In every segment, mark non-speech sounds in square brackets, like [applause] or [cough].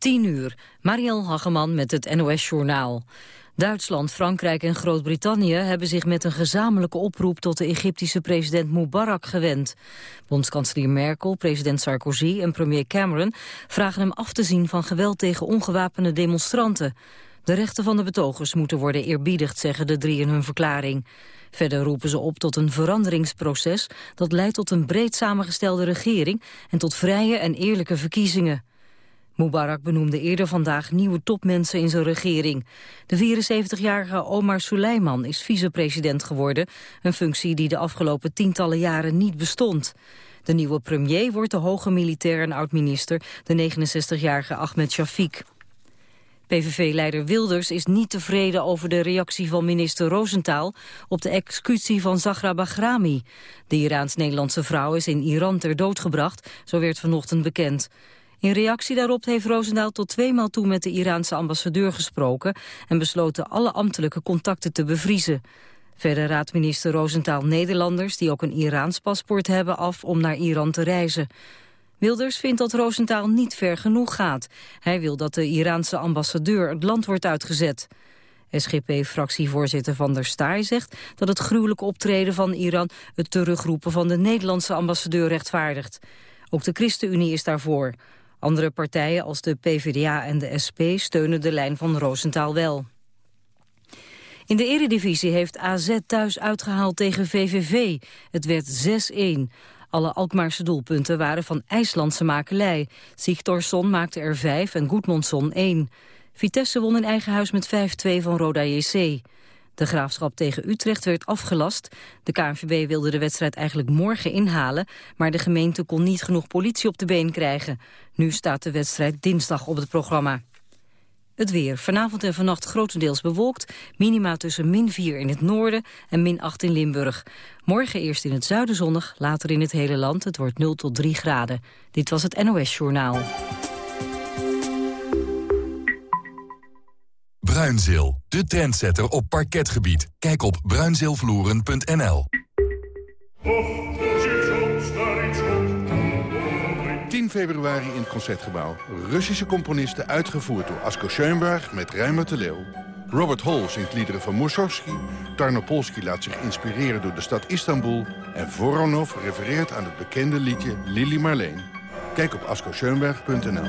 10 uur. Mariel Hageman met het NOS Journaal. Duitsland, Frankrijk en Groot-Brittannië hebben zich met een gezamenlijke oproep tot de Egyptische president Mubarak gewend. Bondskanselier Merkel, president Sarkozy en premier Cameron vragen hem af te zien van geweld tegen ongewapende demonstranten. De rechten van de betogers moeten worden eerbiedigd, zeggen de drie in hun verklaring. Verder roepen ze op tot een veranderingsproces dat leidt tot een breed samengestelde regering en tot vrije en eerlijke verkiezingen. Mubarak benoemde eerder vandaag nieuwe topmensen in zijn regering. De 74-jarige Omar Suleiman is vicepresident geworden, een functie die de afgelopen tientallen jaren niet bestond. De nieuwe premier wordt de hoge militair en oud-minister, de 69-jarige Ahmed Shafiq. PVV-leider Wilders is niet tevreden over de reactie van minister Rosenthal op de executie van Zahra Bahrami. De Iraans-Nederlandse vrouw is in Iran ter dood gebracht, zo werd vanochtend bekend. In reactie daarop heeft Roosendaal tot tweemaal toe met de Iraanse ambassadeur gesproken en besloten alle ambtelijke contacten te bevriezen. Verder raadt minister Roosentaal Nederlanders die ook een Iraans paspoort hebben af om naar Iran te reizen. Wilders vindt dat Roosentaal niet ver genoeg gaat. Hij wil dat de Iraanse ambassadeur het land wordt uitgezet. SGP-fractievoorzitter Van der Staaij zegt dat het gruwelijke optreden van Iran het terugroepen van de Nederlandse ambassadeur rechtvaardigt. Ook de ChristenUnie is daarvoor. Andere partijen als de PvdA en de SP steunen de lijn van Roosentaal wel. In de eredivisie heeft AZ thuis uitgehaald tegen VVV. Het werd 6-1. Alle Alkmaarse doelpunten waren van IJslandse makelij. Sigtorsson maakte er 5 en Goedmondsson 1. Vitesse won in eigen huis met 5-2 van Roda JC. De graafschap tegen Utrecht werd afgelast. De KNVB wilde de wedstrijd eigenlijk morgen inhalen... maar de gemeente kon niet genoeg politie op de been krijgen. Nu staat de wedstrijd dinsdag op het programma. Het weer. Vanavond en vannacht grotendeels bewolkt. Minima tussen min 4 in het noorden en min 8 in Limburg. Morgen eerst in het zuiden zonnig, later in het hele land. Het wordt 0 tot 3 graden. Dit was het NOS Journaal. Bruinzeel, de trendsetter op parketgebied. Kijk op bruinzeelvloeren.nl. 10 februari in het Concertgebouw. Russische componisten uitgevoerd door Asko Schoenberg met Rijmer de Leeuw. Robert Hall zingt liederen van Mussorgsky. Tarnopolsky laat zich inspireren door de stad Istanbul. En Voronov refereert aan het bekende liedje Lili Marleen. Kijk op askoschoenberg.nl.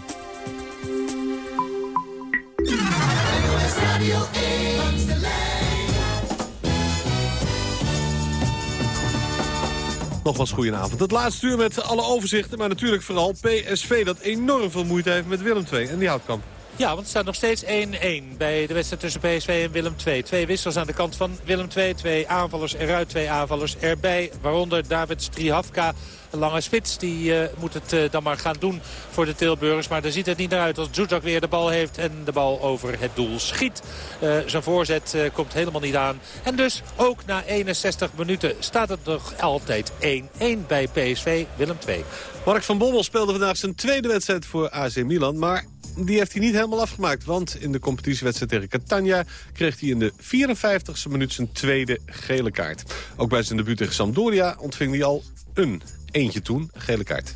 Nogmaals goedenavond. Het laatste uur met alle overzichten, maar natuurlijk vooral PSV... dat enorm veel moeite heeft met Willem II en die houtkamp. Ja, want het staat nog steeds 1-1 bij de wedstrijd tussen PSV en Willem II. Twee wissels aan de kant van Willem II. Twee aanvallers eruit, twee aanvallers erbij. Waaronder David Strihavka, een lange spits. Die uh, moet het uh, dan maar gaan doen voor de Tilburgers. Maar daar ziet het niet naar uit als Zuzak weer de bal heeft en de bal over het doel schiet. Uh, zijn voorzet komt helemaal niet aan. En dus ook na 61 minuten staat het nog altijd 1-1 bij PSV Willem II. Mark van Bommel speelde vandaag zijn tweede wedstrijd voor AC Milan. Maar die heeft hij niet helemaal afgemaakt. Want in de competitiewedstrijd tegen Catania kreeg hij in de 54ste minuut zijn tweede gele kaart. Ook bij zijn debuut tegen Sampdoria ontving hij al een eentje toen, gele kaart.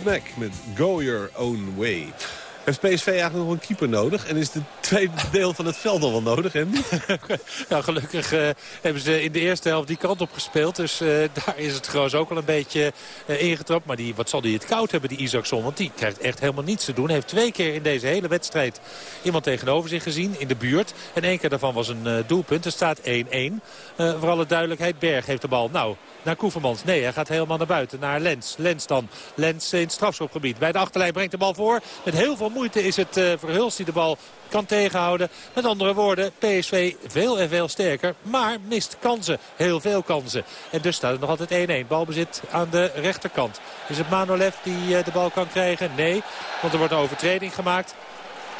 Fleetwood met Go Your Own Way. Heeft PSV eigenlijk nog een keeper nodig? En is het tweede [laughs] deel van het veld al wel nodig, Andy? [laughs] nou, gelukkig uh, hebben ze in de eerste helft die kant op gespeeld. Dus uh, [laughs] daar is het Groos ook al een beetje uh, ingetrapt. Maar die, wat zal die het koud hebben, die Isaacson? Want die krijgt echt helemaal niets te doen. Hij heeft twee keer in deze hele wedstrijd iemand tegenover zich gezien in de buurt. En één keer daarvan was een doelpunt. Er staat 1-1. voor alle duidelijkheid, Berg heeft de bal. Nou, naar Koevermans. Nee, hij gaat helemaal naar buiten. Naar Lens. Lens dan. Lens in het strafschopgebied. Bij de achterlijn brengt de bal voor. Met heel veel moeite is het uh, Verhulst die de bal kan tegenhouden. Met andere woorden, PSV veel en veel sterker. Maar mist kansen. Heel veel kansen. En dus staat het nog altijd 1-1. Balbezit aan de rechterkant. Is het Manolev die uh, de bal kan krijgen? Nee, want er wordt een overtreding gemaakt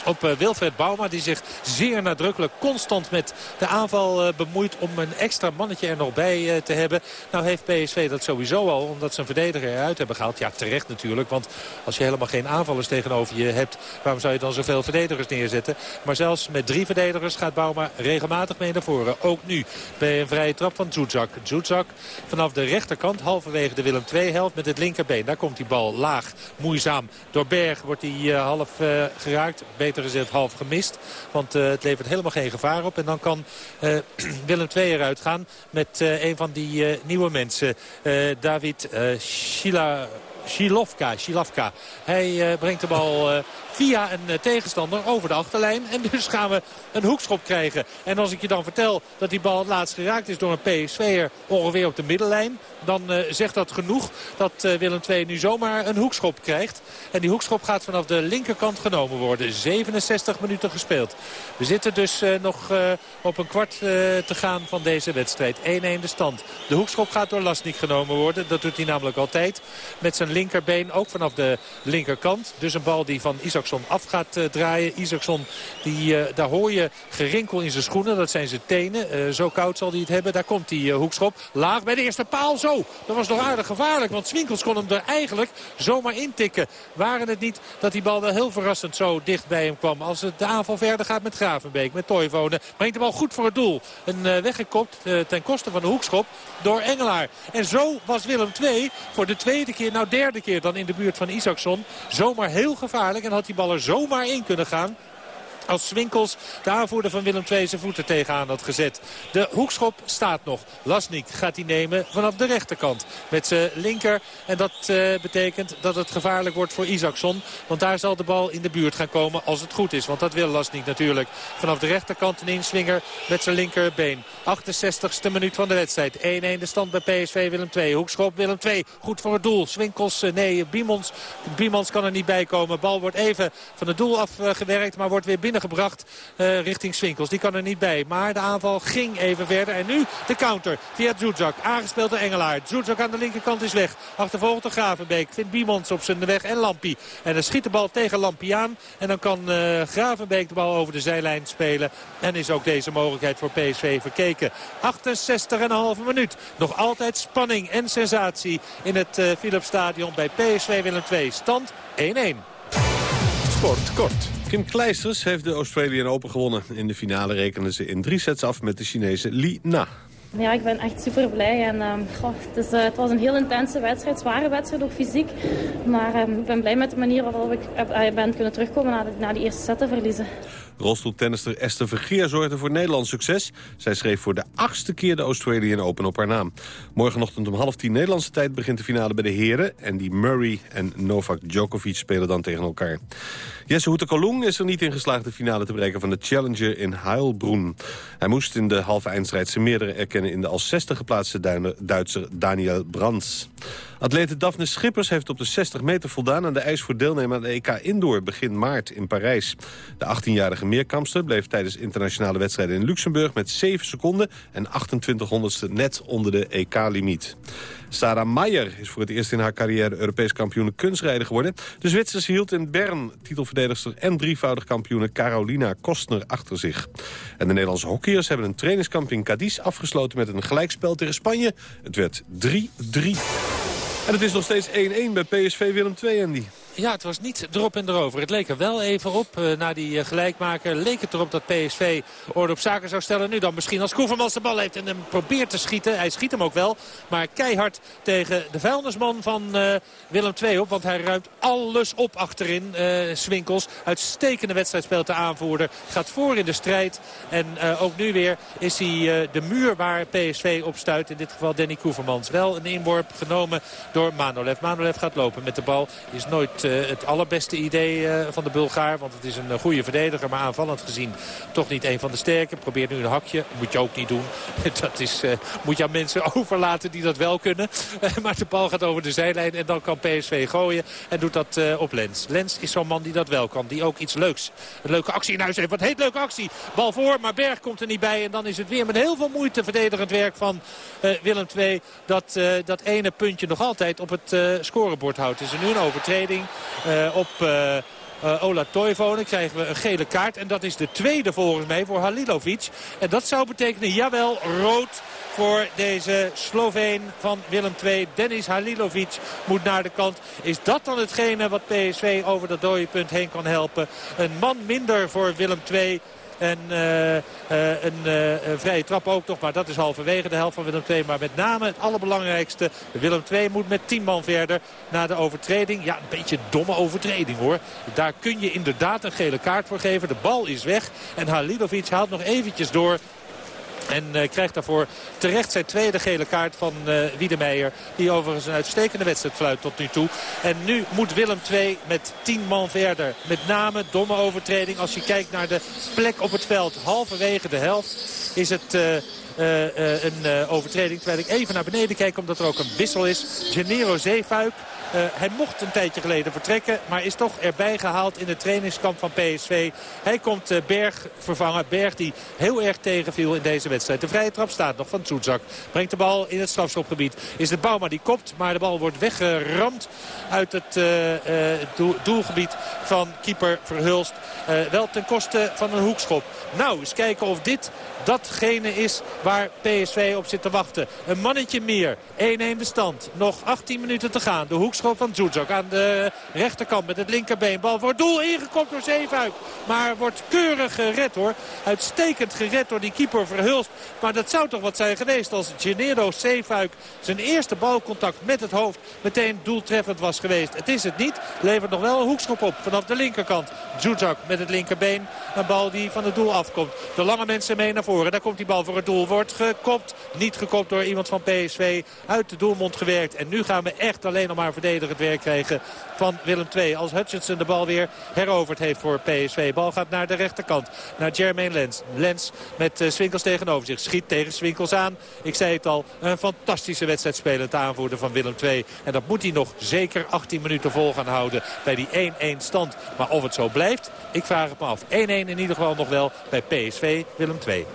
op uh, Wilfred Bouma. Die zich zeer nadrukkelijk constant met de aanval uh, bemoeit om een extra mannetje er nog bij uh, te hebben. Nou heeft PSV dat sowieso al omdat ze een verdediger eruit hebben gehaald. Ja terecht natuurlijk want als je helemaal geen aanvallers tegenover je hebt. Waarom zou je dan zoveel verdedigers neerzetten? Maar zelfs met drie verdedigers gaat Bouma regelmatig mee naar voren. Ook nu bij een vrije trap van Zuzak. Zuzak vanaf de rechterkant halverwege de Willem II helft met het linkerbeen. Daar komt die bal laag, moeizaam. Door Berg wordt hij half geraakt beter gezegd half gemist. Want uh, het levert helemaal geen gevaar op. En dan kan uh, [clears throat] Willem II eruit gaan met uh, een van die nieuwe mensen. David Shila... Shilovka, Shilovka. Hij brengt de bal via een tegenstander over de achterlijn. En dus gaan we een hoekschop krijgen. En als ik je dan vertel dat die bal het laatst geraakt is door een PSV'er ongeveer op de middenlijn. Dan zegt dat genoeg dat Willem II nu zomaar een hoekschop krijgt. En die hoekschop gaat vanaf de linkerkant genomen worden. 67 minuten gespeeld. We zitten dus nog op een kwart te gaan van deze wedstrijd. 1-1 de stand. De hoekschop gaat door Lasnik genomen worden. Dat doet hij namelijk altijd. Met zijn linkerbeen ook vanaf de linkerkant. Dus een bal die van Isaacson af gaat draaien. Isaacson, die, daar hoor je gerinkel in zijn schoenen. Dat zijn zijn tenen. zo koud zal hij het hebben. Daar komt die hoekschop. Laag bij de eerste paal. Zo dat was nog aardig gevaarlijk. Want Swinkels kon hem er eigenlijk zomaar intikken. Waren het niet dat die bal wel heel verrassend zo dicht bij hem kwam. Als het de aanval verder gaat met Gravenbeek, met Toivonen. Brengt de bal goed voor het doel. Een weggekopt ten koste van de hoekschop door Engelaar. En zo was Willem II voor de tweede keer, nou derde keer dan in de buurt van Isaacson. Zomaar heel gevaarlijk en had die bal er zomaar in kunnen gaan. Als Swinkels, de aanvoerder van Willem II, zijn voeten tegenaan had gezet. De hoekschop staat nog. Lasnik gaat hij nemen vanaf de rechterkant met zijn linker. En dat uh, betekent dat het gevaarlijk wordt voor Isaacson. Want daar zal de bal in de buurt gaan komen als het goed is. Want dat wil Lasnik natuurlijk. Vanaf de rechterkant een inswinger met zijn linkerbeen. 68ste minuut van de wedstrijd. 1-1 de stand bij PSV Willem II. Hoekschop Willem II. Goed voor het doel. Swinkels, uh, nee. Biemons kan er niet bij komen. Bal wordt even van het doel afgewerkt, maar wordt weer binnengebracht uh, richting Swinkels. Die kan er niet bij. Maar de aanval ging even verder. En nu de counter via Zuzak. Aangespeeld door Engelaar. Zuzak aan de linkerkant is weg. Achtervolgt de Gravenbeek. Vindt Biemons op zijn weg en Lampie. En dan schiet de bal tegen Lampie aan. En dan kan uh, Gravenbeek de bal over de zijlijn spelen. En is ook deze mogelijkheid voor PSV verkeken. 68,5 minuut. Nog altijd spanning en sensatie in het uh, Philipsstadion bij PSV Willem II. Stand 1-1. Sport kort. Kim Kleisters heeft de Australian Open gewonnen. In de finale rekenen ze in drie sets af met de Chinese Li Na. Ja, ik ben echt super blij. En, goh, het, was een heel intense wedstrijd, zware wedstrijd, ook fysiek. Maar uh, ik ben blij met de manier waarop ik heb, ben kunnen terugkomen na, de, na die eerste set te verliezen. Rolstoeltennister Esther Vergeer zorgde voor Nederlands succes. Zij schreef voor de achtste keer de Australian Open op haar naam. Morgenochtend om half tien Nederlandse tijd begint de finale bij de heren. En die Murray en Novak Djokovic spelen dan tegen elkaar. Jesse Hoetekalung is er niet in geslaagd de finale te bereiken van de Challenger in Heilbronn. Hij moest in de halve eindstrijd zijn meerdere erkennen in de als 60 geplaatste Duitser Daniel Brands. Atlete Daphne Schippers heeft op de 60 meter voldaan aan de eis voor deelnemen aan de EK Indoor begin maart in Parijs. De 18-jarige meerkampster bleef tijdens internationale wedstrijden in Luxemburg met 7 seconden en 28 honderdste net onder de EK-limiet. Sarah Meijer is voor het eerst in haar carrière Europees kampioen kunstrijden geworden. De Zwitserse hield in Bern titelverdedigster en drievoudig kampioene Carolina Kostner achter zich. En de Nederlandse hockeyers hebben een trainingskamp in Cadiz afgesloten met een gelijkspel tegen Spanje. Het werd 3-3. En het is nog steeds 1-1 bij PSV Willem II, Andy. Ja, het was niet erop en erover. Het leek er wel even op. Uh, na die uh, gelijkmaker leek het erop dat PSV orde op zaken zou stellen. Nu dan misschien als Koevermans de bal heeft en hem probeert te schieten. Hij schiet hem ook wel. Maar keihard tegen de vuilnisman van uh, Willem II op. Want hij ruimt alles op achterin. Swinkels. Uitstekende wedstrijd speelt de aanvoerder. Gaat voor in de strijd. En ook nu weer is hij de muur waar PSV op stuit. In dit geval Danny Koevermans. Wel een inworp genomen door Manolev. Manolev gaat lopen met de bal. Is nooit het allerbeste idee uh, van de Bulgaar. Want het is een uh, goede verdediger, maar aanvallend gezien toch niet een van de sterke. Probeert nu een hakje. Moet je ook niet doen. [laughs] dat is, moet je aan mensen [laughs] overlaten die dat wel kunnen. [laughs] maar de bal gaat over de zijlijn en dan kan PSV gooien. En doet dat op Lens. Lens is zo'n man die dat wel kan. Die ook iets leuks, een leuke actie in huis heeft. Wat heet leuke actie. Bal voor, maar Berg komt er niet bij. En dan is het weer met heel veel moeite verdedigend werk van Willem II. Dat, dat ene puntje nog altijd op het scorebord houdt. Is er nu een overtreding op... Uh, uh, Ola Toivonen krijgen we een gele kaart. En dat is de tweede volgens mij voor Halilovic. En dat zou betekenen, jawel, rood voor deze Sloveen van Willem II. Dennis Halilovic moet naar de kant. Is dat dan hetgene wat PSV over dat dode punt heen kan helpen? Een man minder voor Willem II. En uh, uh, een, uh, vrije trap ook nog. Maar dat is halverwege de helft van Willem II. Maar met name het allerbelangrijkste. Willem II moet met 10 man verder na de overtreding. Ja, een beetje een domme overtreding hoor. Daar kun je inderdaad een gele kaart voor geven. De bal is weg. En Halilovic haalt nog eventjes door en uh, krijgt daarvoor terecht zijn tweede gele kaart van uh, Wiedemeijer. Die overigens een uitstekende wedstrijd fluit tot nu toe. En nu moet Willem II met 10 man verder. Met name domme overtreding. Als je kijkt naar de plek op het veld. Halverwege de helft is het... Uh, een overtreding. Terwijl ik even naar beneden kijk omdat er ook een wissel is. Gennaro Zeefuik uh, hij mocht een tijdje geleden vertrekken. Maar is toch erbij gehaald in het trainingskamp van PSV. Hij komt uh, Berg vervangen. Berg die heel erg tegenviel in deze wedstrijd. De vrije trap staat nog van Tsoetsak. Brengt de bal in het strafschopgebied. Is het Bouma die kopt. Maar de bal wordt weggeramd uit het uh, doelgebied van keeper Verhulst. wel ten koste van een hoekschop. Nou, eens kijken of dit datgene is waar PSV op zit te wachten. Een mannetje meer. 1-1 bestand. Nog 18 minuten te gaan. De hoekschop van Zuzak aan de rechterkant met het linkerbeen. Bal voor doel ingekopt door Zeefuik. Maar wordt keurig gered hoor. Uitstekend gered door die keeper Verhulst. Maar dat zou toch wat zijn geweest als Gennaro Zeefuik zijn eerste balcontact met het hoofd meteen doeltreffend was geweest. Het is het niet. Levert nog wel een hoekschop op vanaf de linkerkant. Zuzak met het linkerbeen. Een bal die van het doel afkomt. De lange mensen mee naar voren. Daar komt die bal voor het doel. Wordt gekopt. Niet gekopt door iemand van PSV. Uit de doelmond gewerkt. En nu gaan we echt alleen nog maar verdedigend werk krijgen van Willem II. Als Hutchinson de bal weer heroverd heeft voor PSV. Bal gaat naar de rechterkant. Naar Jermaine Lens. Lens met uh, Swinkels tegenover zich. Schiet tegen Swinkels aan. Ik zei het al. Een fantastische wedstrijd spelend aanvoerder van Willem II. En dat moet hij nog zeker 18 minuten vol gaan houden bij die 1-1 stand. Maar of het zo blijft, ik vraag het me af. 1-1 in ieder geval nog wel bij PSV Willem II.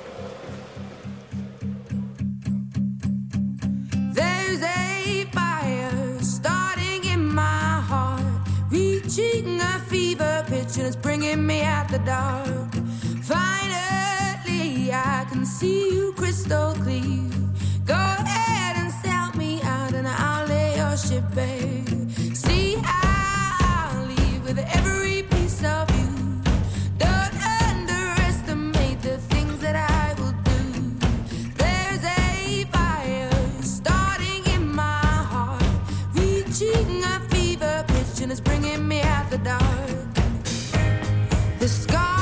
Reaching a fever pitch and it's bringing me out the dark. Finally I can see you crystal clear. Go ahead and sell me out and I'll lay your ship bare. See I'll leave with every piece of the dark. The scars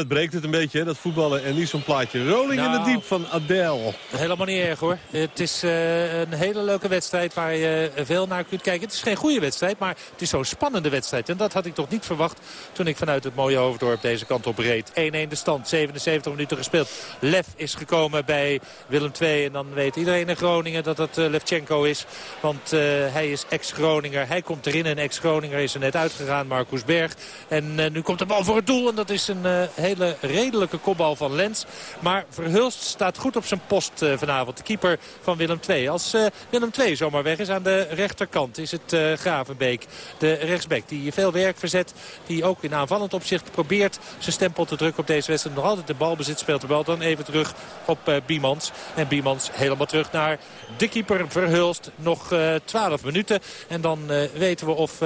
dat breekt het een beetje, hè, dat voetballen. En niet zo'n plaatje. Rolling in Nou. the Deep van Adele. Helemaal niet erg hoor. Het is eh, een hele leuke wedstrijd waar je veel naar kunt kijken. Het is geen goede wedstrijd, maar het is zo'n spannende wedstrijd. En dat had ik toch niet verwacht toen ik vanuit het mooie Hoofddorp deze kant op reed. 1-1 de stand, 77 minuten gespeeld. Lef is gekomen bij Willem II. En dan weet iedereen in Groningen dat het uh, Levchenko is. Want uh, hij is ex-Groninger. Hij komt erin en ex-Groninger is er net uitgegaan, Marcus Berg. En uh, nu komt de bal voor het doel. En dat is een hele redelijke kopbal van Lens. Maar Verhulst staat goed op zijn post vanavond. De keeper van Willem II. Als Willem II zomaar weg is aan de rechterkant is het Gravenbeek. De rechtsback die veel werk verzet. Die ook in aanvallend opzicht probeert zijn stempel te drukken op deze wedstrijd. Nog altijd de bal bezit speelt de bal dan even terug op Biemans. En Biemans helemaal terug naar de keeper Verhulst. Nog uh, 12 minuten. En dan weten we of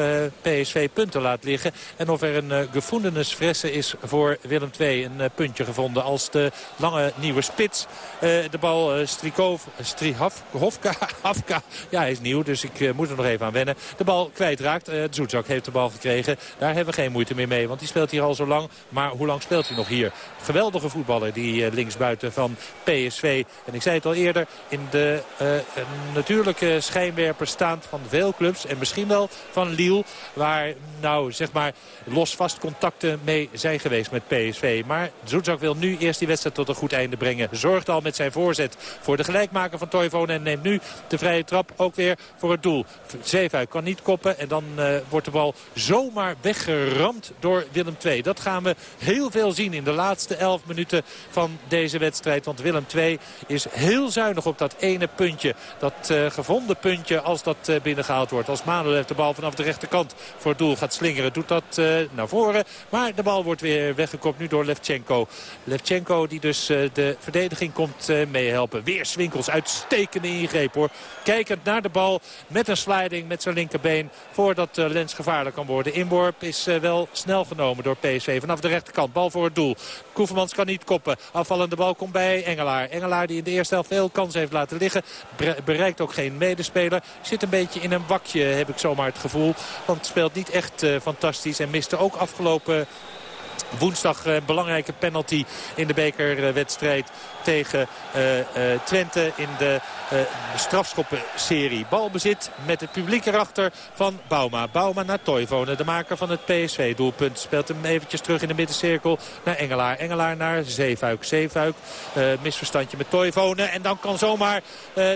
PSV punten laat liggen. En of er een uh, is voor Willem II. Een puntje gevonden als de lange nieuwe spits. de bal Strikov, Strihavka, [laughs] Hafka. Ja, hij is nieuw, dus ik moet er nog even aan wennen. De bal kwijtraakt. Uh, Zoetzak heeft de bal gekregen. Daar hebben we geen moeite meer mee, want die speelt hier al zo lang. Maar hoe lang speelt hij nog hier? Geweldige voetballer, die linksbuiten van PSV. En ik zei het al eerder, in de natuurlijke schijnwerper staand van veel clubs. En misschien wel van Lille, waar nou zeg maar los vast contacten mee zijn geweest met PSV. Maar Zoetzak wil nu eerst die wedstrijd tot een goed einde brengen. Zorgt al met zijn voorzet voor de gelijkmaker van Toivonen. En neemt nu de vrije trap ook weer voor het doel. Zeefuik kan niet koppen en dan uh, wordt de bal zomaar weggeramd door Willem II. Dat gaan we heel veel zien in de laatste 11 minuten van deze wedstrijd. Want Willem II is heel zuinig op dat ene puntje. Dat uh, gevonden puntje als dat uh, binnengehaald wordt. Als Manuel de bal vanaf de rechterkant voor het doel gaat slingeren. Doet dat naar voren. Maar de bal wordt weer weggekopt nu door Levchenko. Levchenko die dus de verdediging komt meehelpen. Weer Swinkels. Uitstekende ingreep hoor. Kijkend naar de bal met een sliding met zijn linkerbeen. Voordat uh, Lens gevaarlijk kan worden. Inworp is wel snel genomen door PSV. Vanaf de rechterkant. Bal voor het doel. Koevermans kan niet koppen. Afvallende bal komt bij Engelaar. Engelaar die in de eerste helft veel kansen heeft laten liggen. Bereikt ook geen medespeler. Zit een beetje in een bakje heb ik zomaar het gevoel. Want speelt niet echt fantastisch. En miste ook afgelopen woensdag een belangrijke penalty in de bekerwedstrijd tegen uh, Twente in de uh, strafschoppenserie. Balbezit met het publiek erachter van Bauma. Bauma naar Toivonen, de maker van het PSV-doelpunt. Speelt hem eventjes terug in de middencirkel naar Engelaar. Engelaar naar Zeefuik. Zeefuik, misverstandje met Toivonen. En dan kan zomaar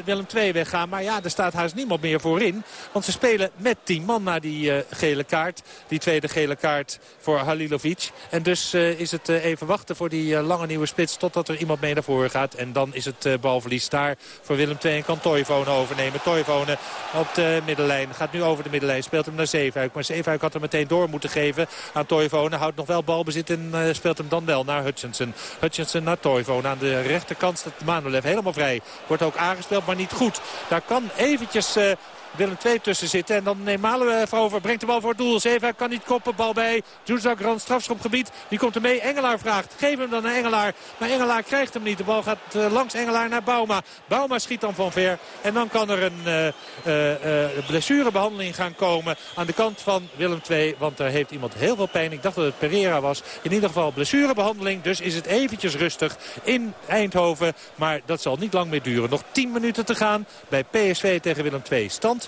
Willem II weggaan. Maar ja, er staat haast niemand meer voorin. Want ze spelen met 10 man na die gele kaart. Die tweede gele kaart voor Halilovic. En dus is het even wachten voor die lange nieuwe spits totdat er iemand mee naar voren En dan is het uh, balverlies daar voor Willem II en kan Toivonen overnemen. Toivonen op de middenlijn. Gaat nu over de middenlijn. Speelt hem naar Zeefuik. Maar Zeefuik had hem meteen door moeten geven aan Toivonen. Houdt nog wel balbezit en uh, speelt hem dan wel naar Hutchinson. Hutchinson naar Toivonen. Aan de rechterkant staat Manolev helemaal vrij. Wordt ook aangespeeld, maar niet goed. Daar kan eventjes... Willem II tussen zitten. En dan neemt Malen over. Brengt de bal voor het doel. Zeefuik kan niet koppen. Bal bij Djuzak, rand strafschopgebied. Die komt er mee. Engelaar vraagt. Geef hem dan naar Engelaar. Maar Engelaar krijgt hem niet. De bal gaat uh, langs Engelaar naar Bauma. Bauma schiet dan van ver. En dan kan er een uh, uh, blessurebehandeling gaan komen aan de kant van Willem II. Want er heeft iemand heel veel pijn. Ik dacht dat het Pereira was. In ieder geval blessurebehandeling. Dus is het eventjes rustig in Eindhoven. Maar dat zal niet lang meer duren. Nog 10 minuten te gaan bij PSV tegen Willem II. Stand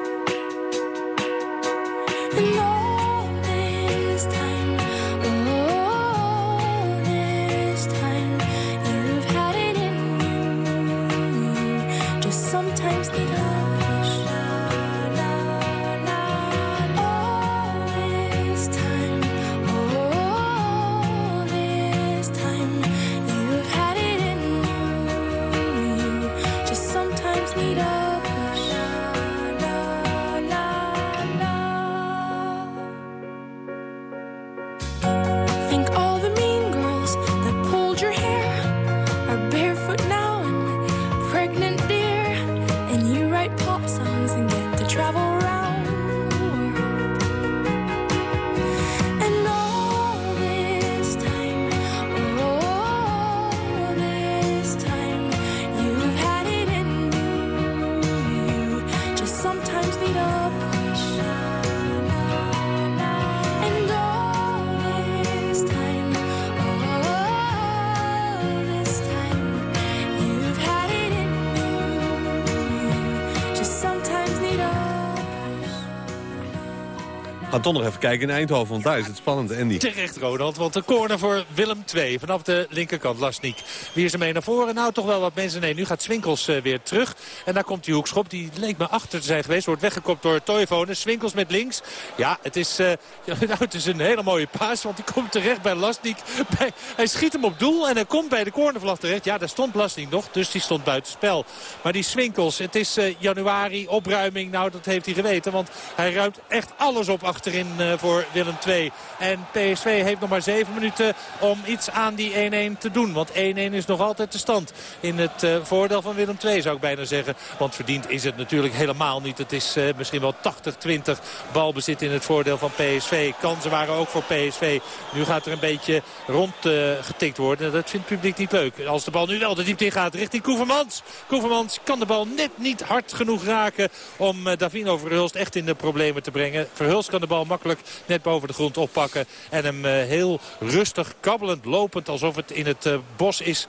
this time, gaan toch nog even kijken in Eindhoven, want daar is het spannend, Andy. Terecht, Ronald, want de corner voor Willem II. Vanaf de linkerkant, Lasnik. Wie is er mee naar voren? Nou, toch wel wat mensen. Nee, nu gaat Swinkels uh, weer terug. En daar komt die hoekschop. Die leek me achter te zijn geweest. Wordt weggekopt door Toivonen. Swinkels met links. Ja, het is, [laughs] ja, nou, het is een hele mooie paas. Want die komt terecht bij Lasnik. [laughs] Hij schiet hem op doel en hij komt bij de cornervlag terecht. Ja, daar stond Lasnik nog. Dus die stond buiten spel. Maar die Swinkels, het is uh, januari, opruiming. Nou, dat heeft hij geweten. Want hij ruimt echt alles op achterin voor Willem II. En PSV heeft nog maar zeven minuten om iets aan die 1-1 te doen. Want 1-1 is nog altijd de stand in het uh, voordeel van Willem II zou ik bijna zeggen. Want verdiend is het natuurlijk helemaal niet. Het is uh, misschien wel 80-20 balbezit in het voordeel van PSV. Kansen waren ook voor PSV. Nu gaat er een beetje rondgetikt uh, worden. Dat vindt het publiek niet leuk. Als de bal nu wel de diepte in gaat richting Koevermans. Koevermans kan de bal net niet hard genoeg raken om Davino Verhulst echt in de problemen te brengen. Verhulst kan de bal makkelijk net boven de grond oppakken. En hem heel rustig, kabbelend, lopend alsof het in het bos is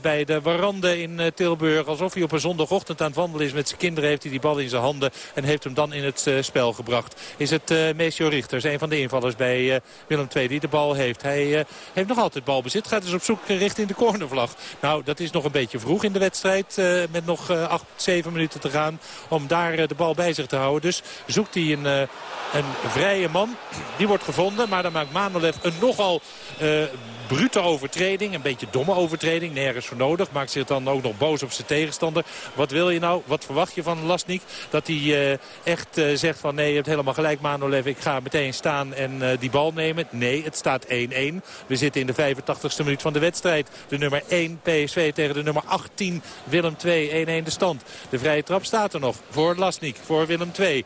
bij de Warande in uh, Tilburg. Alsof hij op een zondagochtend aan het wandelen is met zijn kinderen. Heeft hij die bal in zijn handen en heeft hem dan in het uh, spel gebracht. Is het uh, Meesjo Richters, een van de invallers bij Willem II die de bal heeft. Hij heeft nog altijd balbezit. Gaat dus op zoek richting de cornervlag. Nou, dat is nog een beetje vroeg in de wedstrijd. met nog 8, 7 minuten te gaan om daar de bal bij zich te houden. Dus zoekt hij een, een vrije man. Die wordt gevonden, maar dan maakt Manolev een nogal brute overtreding. Een beetje domme overtreding. Nergens voor nodig. Maakt zich dan ook nog boos op zijn tegenstander. Wat wil je nou? Wat verwacht je van Lasnik? Dat hij uh, echt uh, zegt van nee, je hebt helemaal gelijk Manolev. Ik ga meteen staan en uh, die bal nemen. Nee, het staat 1-1. We zitten in de 85ste minuut van de wedstrijd. De nummer 1 PSV tegen de nummer 18 Willem 2. 1-1 de stand. De vrije trap staat er nog voor Lasnik. Voor Willem 2.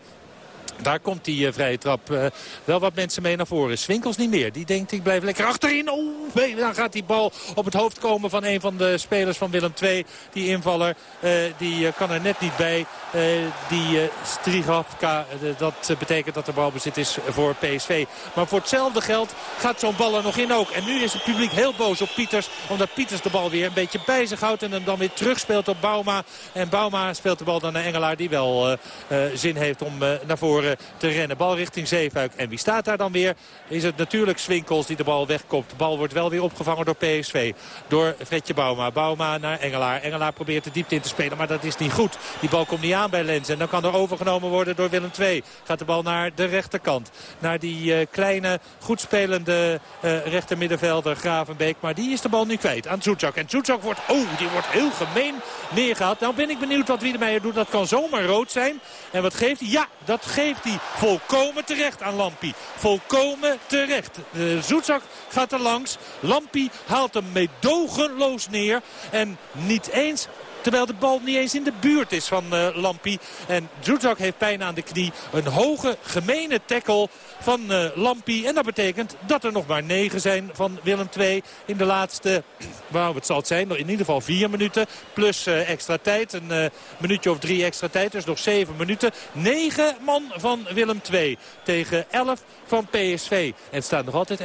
Daar komt die uh, vrije trap. Uh, wel wat mensen mee naar voren. Swinkels niet meer. Die denkt ik blijf lekker achterin. Oh, dan gaat die bal op het hoofd komen van een van de spelers van Willem II. Die invaller uh, die kan er net niet bij. die Strigavka. dat betekent dat de balbezit is voor PSV. Maar voor hetzelfde geld gaat zo'n bal er nog in ook. En nu is het publiek heel boos op Pieters. Omdat Pieters de bal weer een beetje bij zich houdt. En hem dan weer terugspeelt op Bauma. En Bauma speelt de bal dan naar Engelaar. Die wel zin heeft om naar voren te rennen. Bal richting Zeefuik. En wie staat daar dan weer? Is het natuurlijk Swinkels die de bal wegkopt. De bal wordt wel weer opgevangen door PSV. Door Fredje Bauma. Bauma naar Engelaar. Engelaar probeert de diepte in te spelen. Maar dat is niet goed. Die bal komt niet aan bij Lens. En dan kan er overgenomen worden door Willem II. Gaat de bal naar de rechterkant. Naar die uh, kleine, goed spelende uh, rechtermiddenvelder Gravenbeek. Maar die is de bal nu kwijt aan Zoetjak. En Zoetjak wordt, oh, die wordt heel gemeen neergehaald. Nou ben ik benieuwd wat Wiedemeijer doet. Dat kan zomaar rood zijn. En wat geeft hij? Ja, dat geeft hij volkomen terecht aan Lampi. Volkomen terecht. De Zoetzak gaat er langs. Lampi haalt hem meedogenloos neer. En niet eens Terwijl de bal niet eens in de buurt is van uh, Lampi. En Zuzak heeft pijn aan de knie. Een hoge, gemene tackle van uh, Lampi. En dat betekent dat er nog maar negen zijn van Willem II in de laatste... [clears throat] Wauw, wat zal het zijn? In ieder geval vier minuten. Plus uh, extra tijd. Een minuutje of drie extra tijd. Dus nog zeven minuten. Negen man van Willem II tegen elf van PSV. En het staat nog altijd 1-1.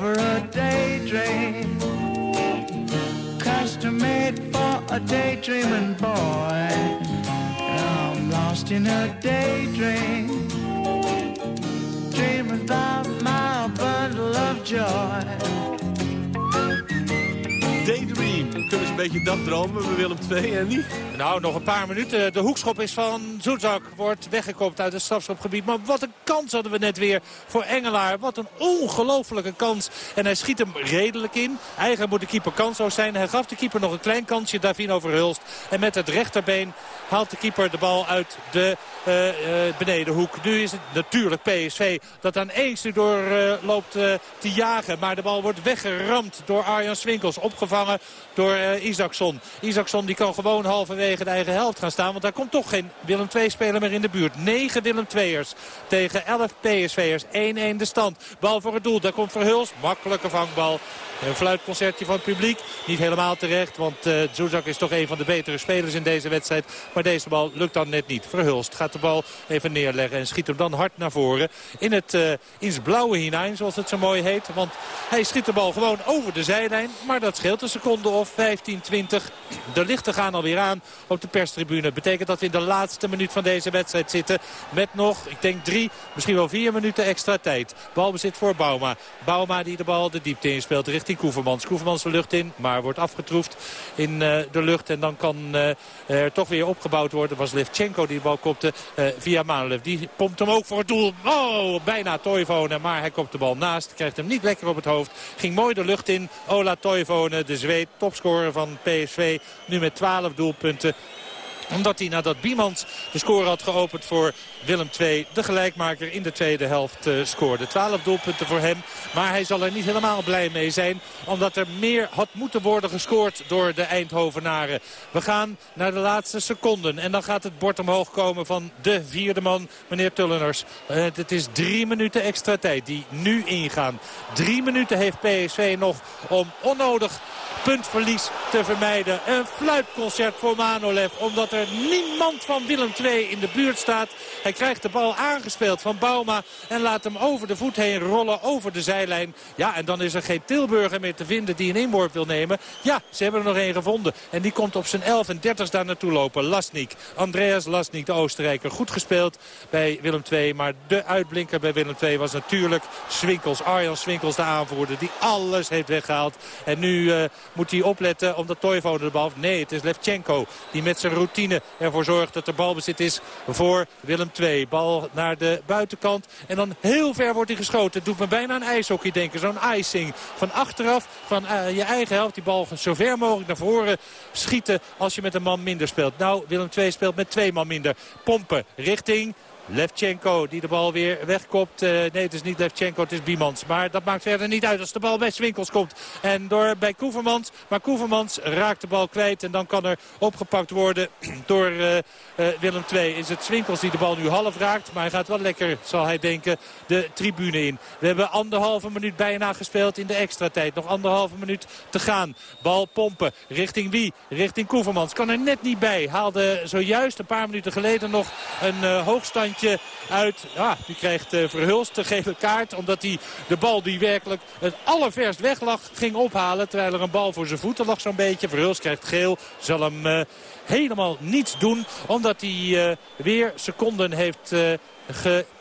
For a daydream. Custom made for a daydreaming boy. I'm lost in a daydream. Dreaming about my bundle of joy. Kunnen ze een beetje dat dromen bij Willem II, Andy? Nou, nog een paar minuten. De hoekschop is van Zoetzak. Wordt weggekopt uit het strafschopgebied. Maar wat een kans hadden we net weer voor Engelaar. Wat een ongelofelijke kans. En hij schiet hem redelijk in. Eigenlijk moet de keeper kansloos zijn. Hij gaf de keeper nog een klein kansje. Davino Verhulst. En met het rechterbeen haalt de keeper de bal uit de uh, uh, benedenhoek. Nu is het natuurlijk PSV dat aan stuk door uh, loopt te jagen. Maar de bal wordt weggeramd door Arjan Swinkels. Opgevangen door Isaacson. Isaacson die kan gewoon halverwege de eigen helft gaan staan. Want daar komt toch geen Willem II-speler meer in de buurt. 9 Willem II'ers tegen 11 PSV'ers. 1-1 de stand. Bal voor het doel. Daar komt Verhulst. Makkelijke vangbal. Een fluitconcertje van het publiek. Niet helemaal terecht, want uh, is toch een van de betere spelers in deze wedstrijd. Maar deze bal lukt dan net niet. Verhulst gaat de bal even neerleggen en schiet hem dan hard naar voren. In het, uh, blauwe hinein, zoals het zo mooi heet. Want hij schiet de bal gewoon over de zijlijn. Maar dat scheelt een seconde of 15, 20. De lichten gaan alweer aan op de perstribune. Betekent dat we in de laatste minuut van deze wedstrijd zitten. Met nog, ik denk drie, misschien wel vier minuten extra tijd. Balbezit voor Bauma. Bauma die de bal de diepte inspeelt richting Koevermans. Koevermans de lucht in, maar wordt afgetroefd in uh, de lucht. En dan kan uh, er toch weer opgebouwd worden. was Levchenko die de bal kopte uh, via Manolev. Die pompt hem ook voor het doel. Oh, bijna Toivonen. Maar hij komt de bal naast. Krijgt hem niet lekker op het hoofd. Ging mooi de lucht in. Ola Toivonen, de Zweed, topscorer van PSV. Nu met 12 doelpunten omdat hij nadat Biemans de score had geopend voor Willem II... de gelijkmaker in de tweede helft uh, scoorde. 12 doelpunten voor hem. Maar hij zal er niet helemaal blij mee zijn. Omdat er meer had moeten worden gescoord door de Eindhovenaren. We gaan naar de laatste seconden. En dan gaat het bord omhoog komen van de vierde man, meneer Tulleners. Uh, het is drie minuten extra tijd die nu ingaan. Drie minuten heeft PSV nog om onnodig puntverlies te vermijden. Een fluitconcert voor Manolev. Omdat er niemand van Willem II in de buurt staat. Hij krijgt de bal aangespeeld van Bauma. En laat hem over de voet heen rollen. Over de zijlijn. Ja, en dan is er geen Tilburger meer te vinden die een inworp wil nemen. Ja, ze hebben er nog één gevonden. En die komt op zijn 11 en 30 daar naartoe lopen. Lasnik. Andreas Lasnik, de Oostenrijker. Goed gespeeld bij Willem II. Maar de uitblinker bij Willem II was natuurlijk Swinkels. Arjan Swinkels, de aanvoerder. Die alles heeft weggehaald. En nu uh, moet hij opletten omdat Toivonen de bal... Nee, het is Levchenko die met zijn routine ervoor zorgt dat er balbezit is voor Willem II. Bal naar de buitenkant en dan heel ver wordt hij geschoten. Het doet me bijna aan ijshockey denken. Zo'n icing van achteraf, van uh, je eigen helft. Die bal zo ver mogelijk naar voren schieten als je met een man minder speelt. Nou, Willem II speelt met twee man minder. Pompen richting... Levchenko die de bal weer wegkopt. Uh, nee, het is niet Levchenko, het is Biemans. Maar dat maakt verder niet uit als de bal bij Swinkels komt. En door bij Koevermans. Maar Koevermans raakt de bal kwijt. En dan kan er opgepakt worden [clears throat] door uh, uh, Willem II. Is het Swinkels die de bal nu half raakt. Maar hij gaat wel lekker, zal hij denken, de tribune in. We hebben anderhalve minuut bijna gespeeld in de extra tijd. Nog anderhalve minuut te gaan. Bal pompen. Richting wie? Richting Koevermans. Kan er net niet bij. Haalde zojuist een paar minuten geleden nog een hoogstandje uit. Ja, die krijgt uh, Verhulst de gele kaart. Omdat hij de bal die werkelijk het allerverst weg lag ging ophalen. Terwijl er een bal voor zijn voeten lag zo'n beetje. Verhulst krijgt geel. Zal hem uh, helemaal niets doen. Omdat hij uh, weer seconden heeft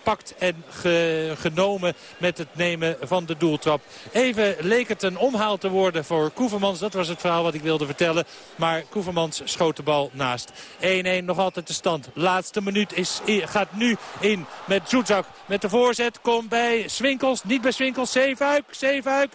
gepakt en ge, genomen met het nemen van de doeltrap. Even leek het een omhaal te worden voor Koevermans. Dat was het verhaal wat ik wilde vertellen. Maar Koevermans schoot de bal naast. 1-1 nog altijd de stand. Laatste minuut is, gaat nu in met Zoetzak. Met de voorzet komt bij Swinkels. Niet bij Swinkels. Zeefuik. Zeefuik.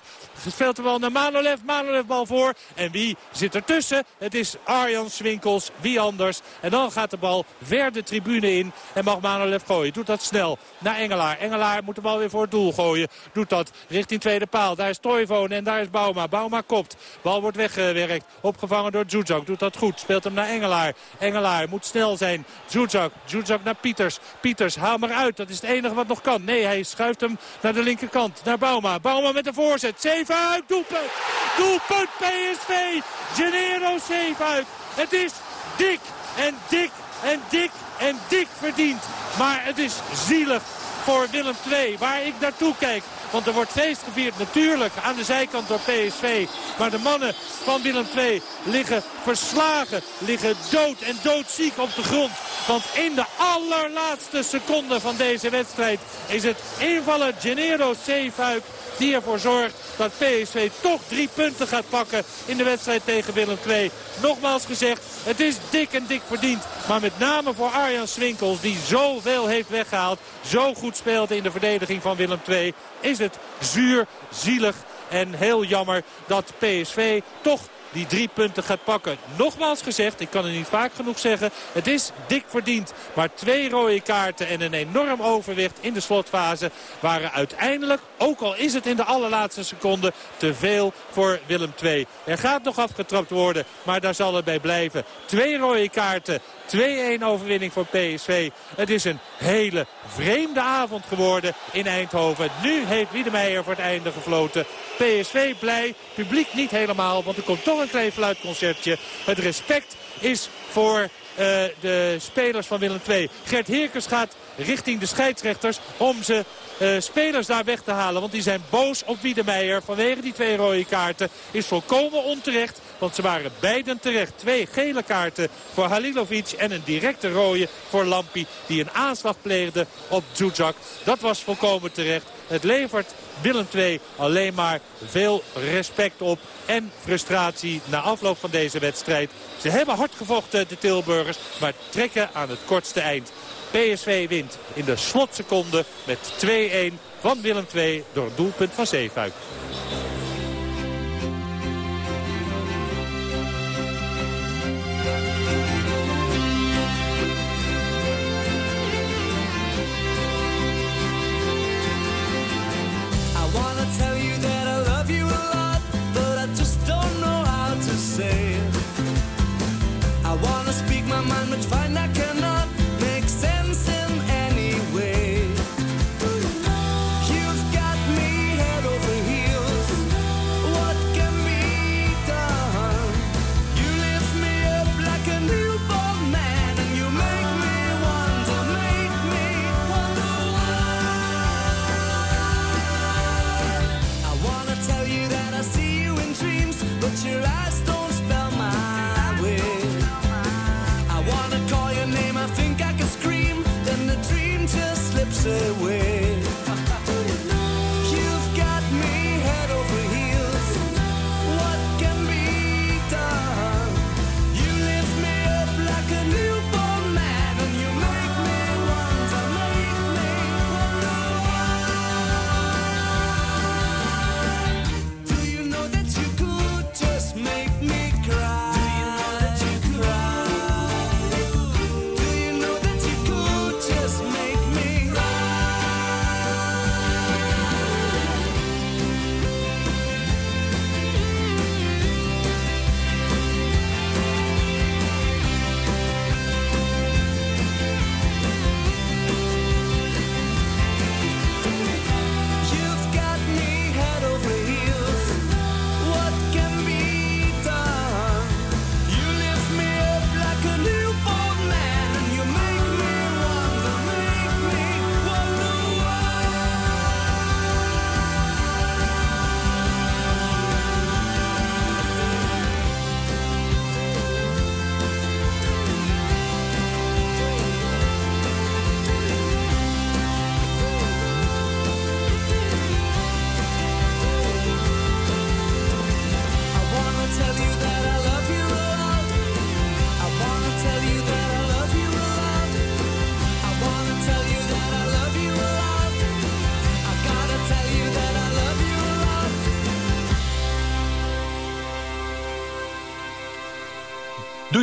Speelt de bal naar Manolev. Manolev bal voor. En wie zit er tussen? Het is Arjan Swinkels. Wie anders? En dan gaat de bal ver de tribune in. En mag Manolev gooien. Doet dat snel naar Engelaar. Engelaar moet de bal weer voor het doel gooien. Doet dat richting tweede paal. Daar is Toivonen en daar is Bauma. Bauma kopt. Bal wordt weggewerkt. Opgevangen door Zuzak. Doet dat goed. Speelt hem naar Engelaar. Engelaar moet snel zijn. Zuzak. Zuzak naar Pieters. Pieters, haal maar uit. Dat is het enige wat nog kan. Nee, hij schuift hem naar de linkerkant. Naar Bauma. Bauma met de voorzet. Zeefuik. Doelpunt. Doelpunt PSV. Gennaro Zeefuik. Het is dik en dik en dik en dik verdiend. Maar het is zielig voor Willem II, waar ik naartoe kijk. Want er wordt feest gevierd natuurlijk aan de zijkant door PSV. Maar de mannen van Willem II liggen verslagen, liggen dood en doodziek op de grond. Want in de allerlaatste seconde van deze wedstrijd is het invallen Gennaro Zeefuik die ervoor zorgt dat PSV toch drie punten gaat pakken in de wedstrijd tegen Willem II. Nogmaals gezegd, het is dik en dik verdiend. Maar met name voor Arjan Swinkels, die zoveel heeft weggehaald. Zo goed speelt in de verdediging van Willem II. Is het zuur, zielig en heel jammer dat PSV toch die drie punten gaat pakken. Nogmaals gezegd, ik kan het niet vaak genoeg zeggen, het is dik verdiend. Maar twee rode kaarten en een enorm overwicht in de slotfase waren uiteindelijk, ook al is het in de allerlaatste seconde, te veel voor Willem II. Er gaat nog afgetrapt worden, maar daar zal het bij blijven. Twee rode kaarten, 2-1 overwinning voor PSV. Het is een hele vreemde avond geworden in Eindhoven. Nu heeft Wiedemeijer voor het einde gefloten. PSV blij, publiek niet helemaal, want er komt toch een klein fluitconcertje. Het respect is voor uh, de spelers van Willem II. Gert Heerkens gaat richting de scheidsrechters om ze uh, spelers daar weg te halen. Want die zijn boos op Wiedemeijer vanwege die twee rode kaarten. Is volkomen onterecht. Want ze waren beiden terecht. Twee gele kaarten voor Halilovic en een directe rode voor Lampi. Die een aanslag pleegde op Zuzak. Dat was volkomen terecht. Het levert Willem II alleen maar veel respect op en frustratie na afloop van deze wedstrijd. Ze hebben hard gevochten, de Tilburgers, maar trekken aan het kortste eind. PSV wint in de slotseconde met 2-1 van Willem II door het doelpunt van Zeefuik.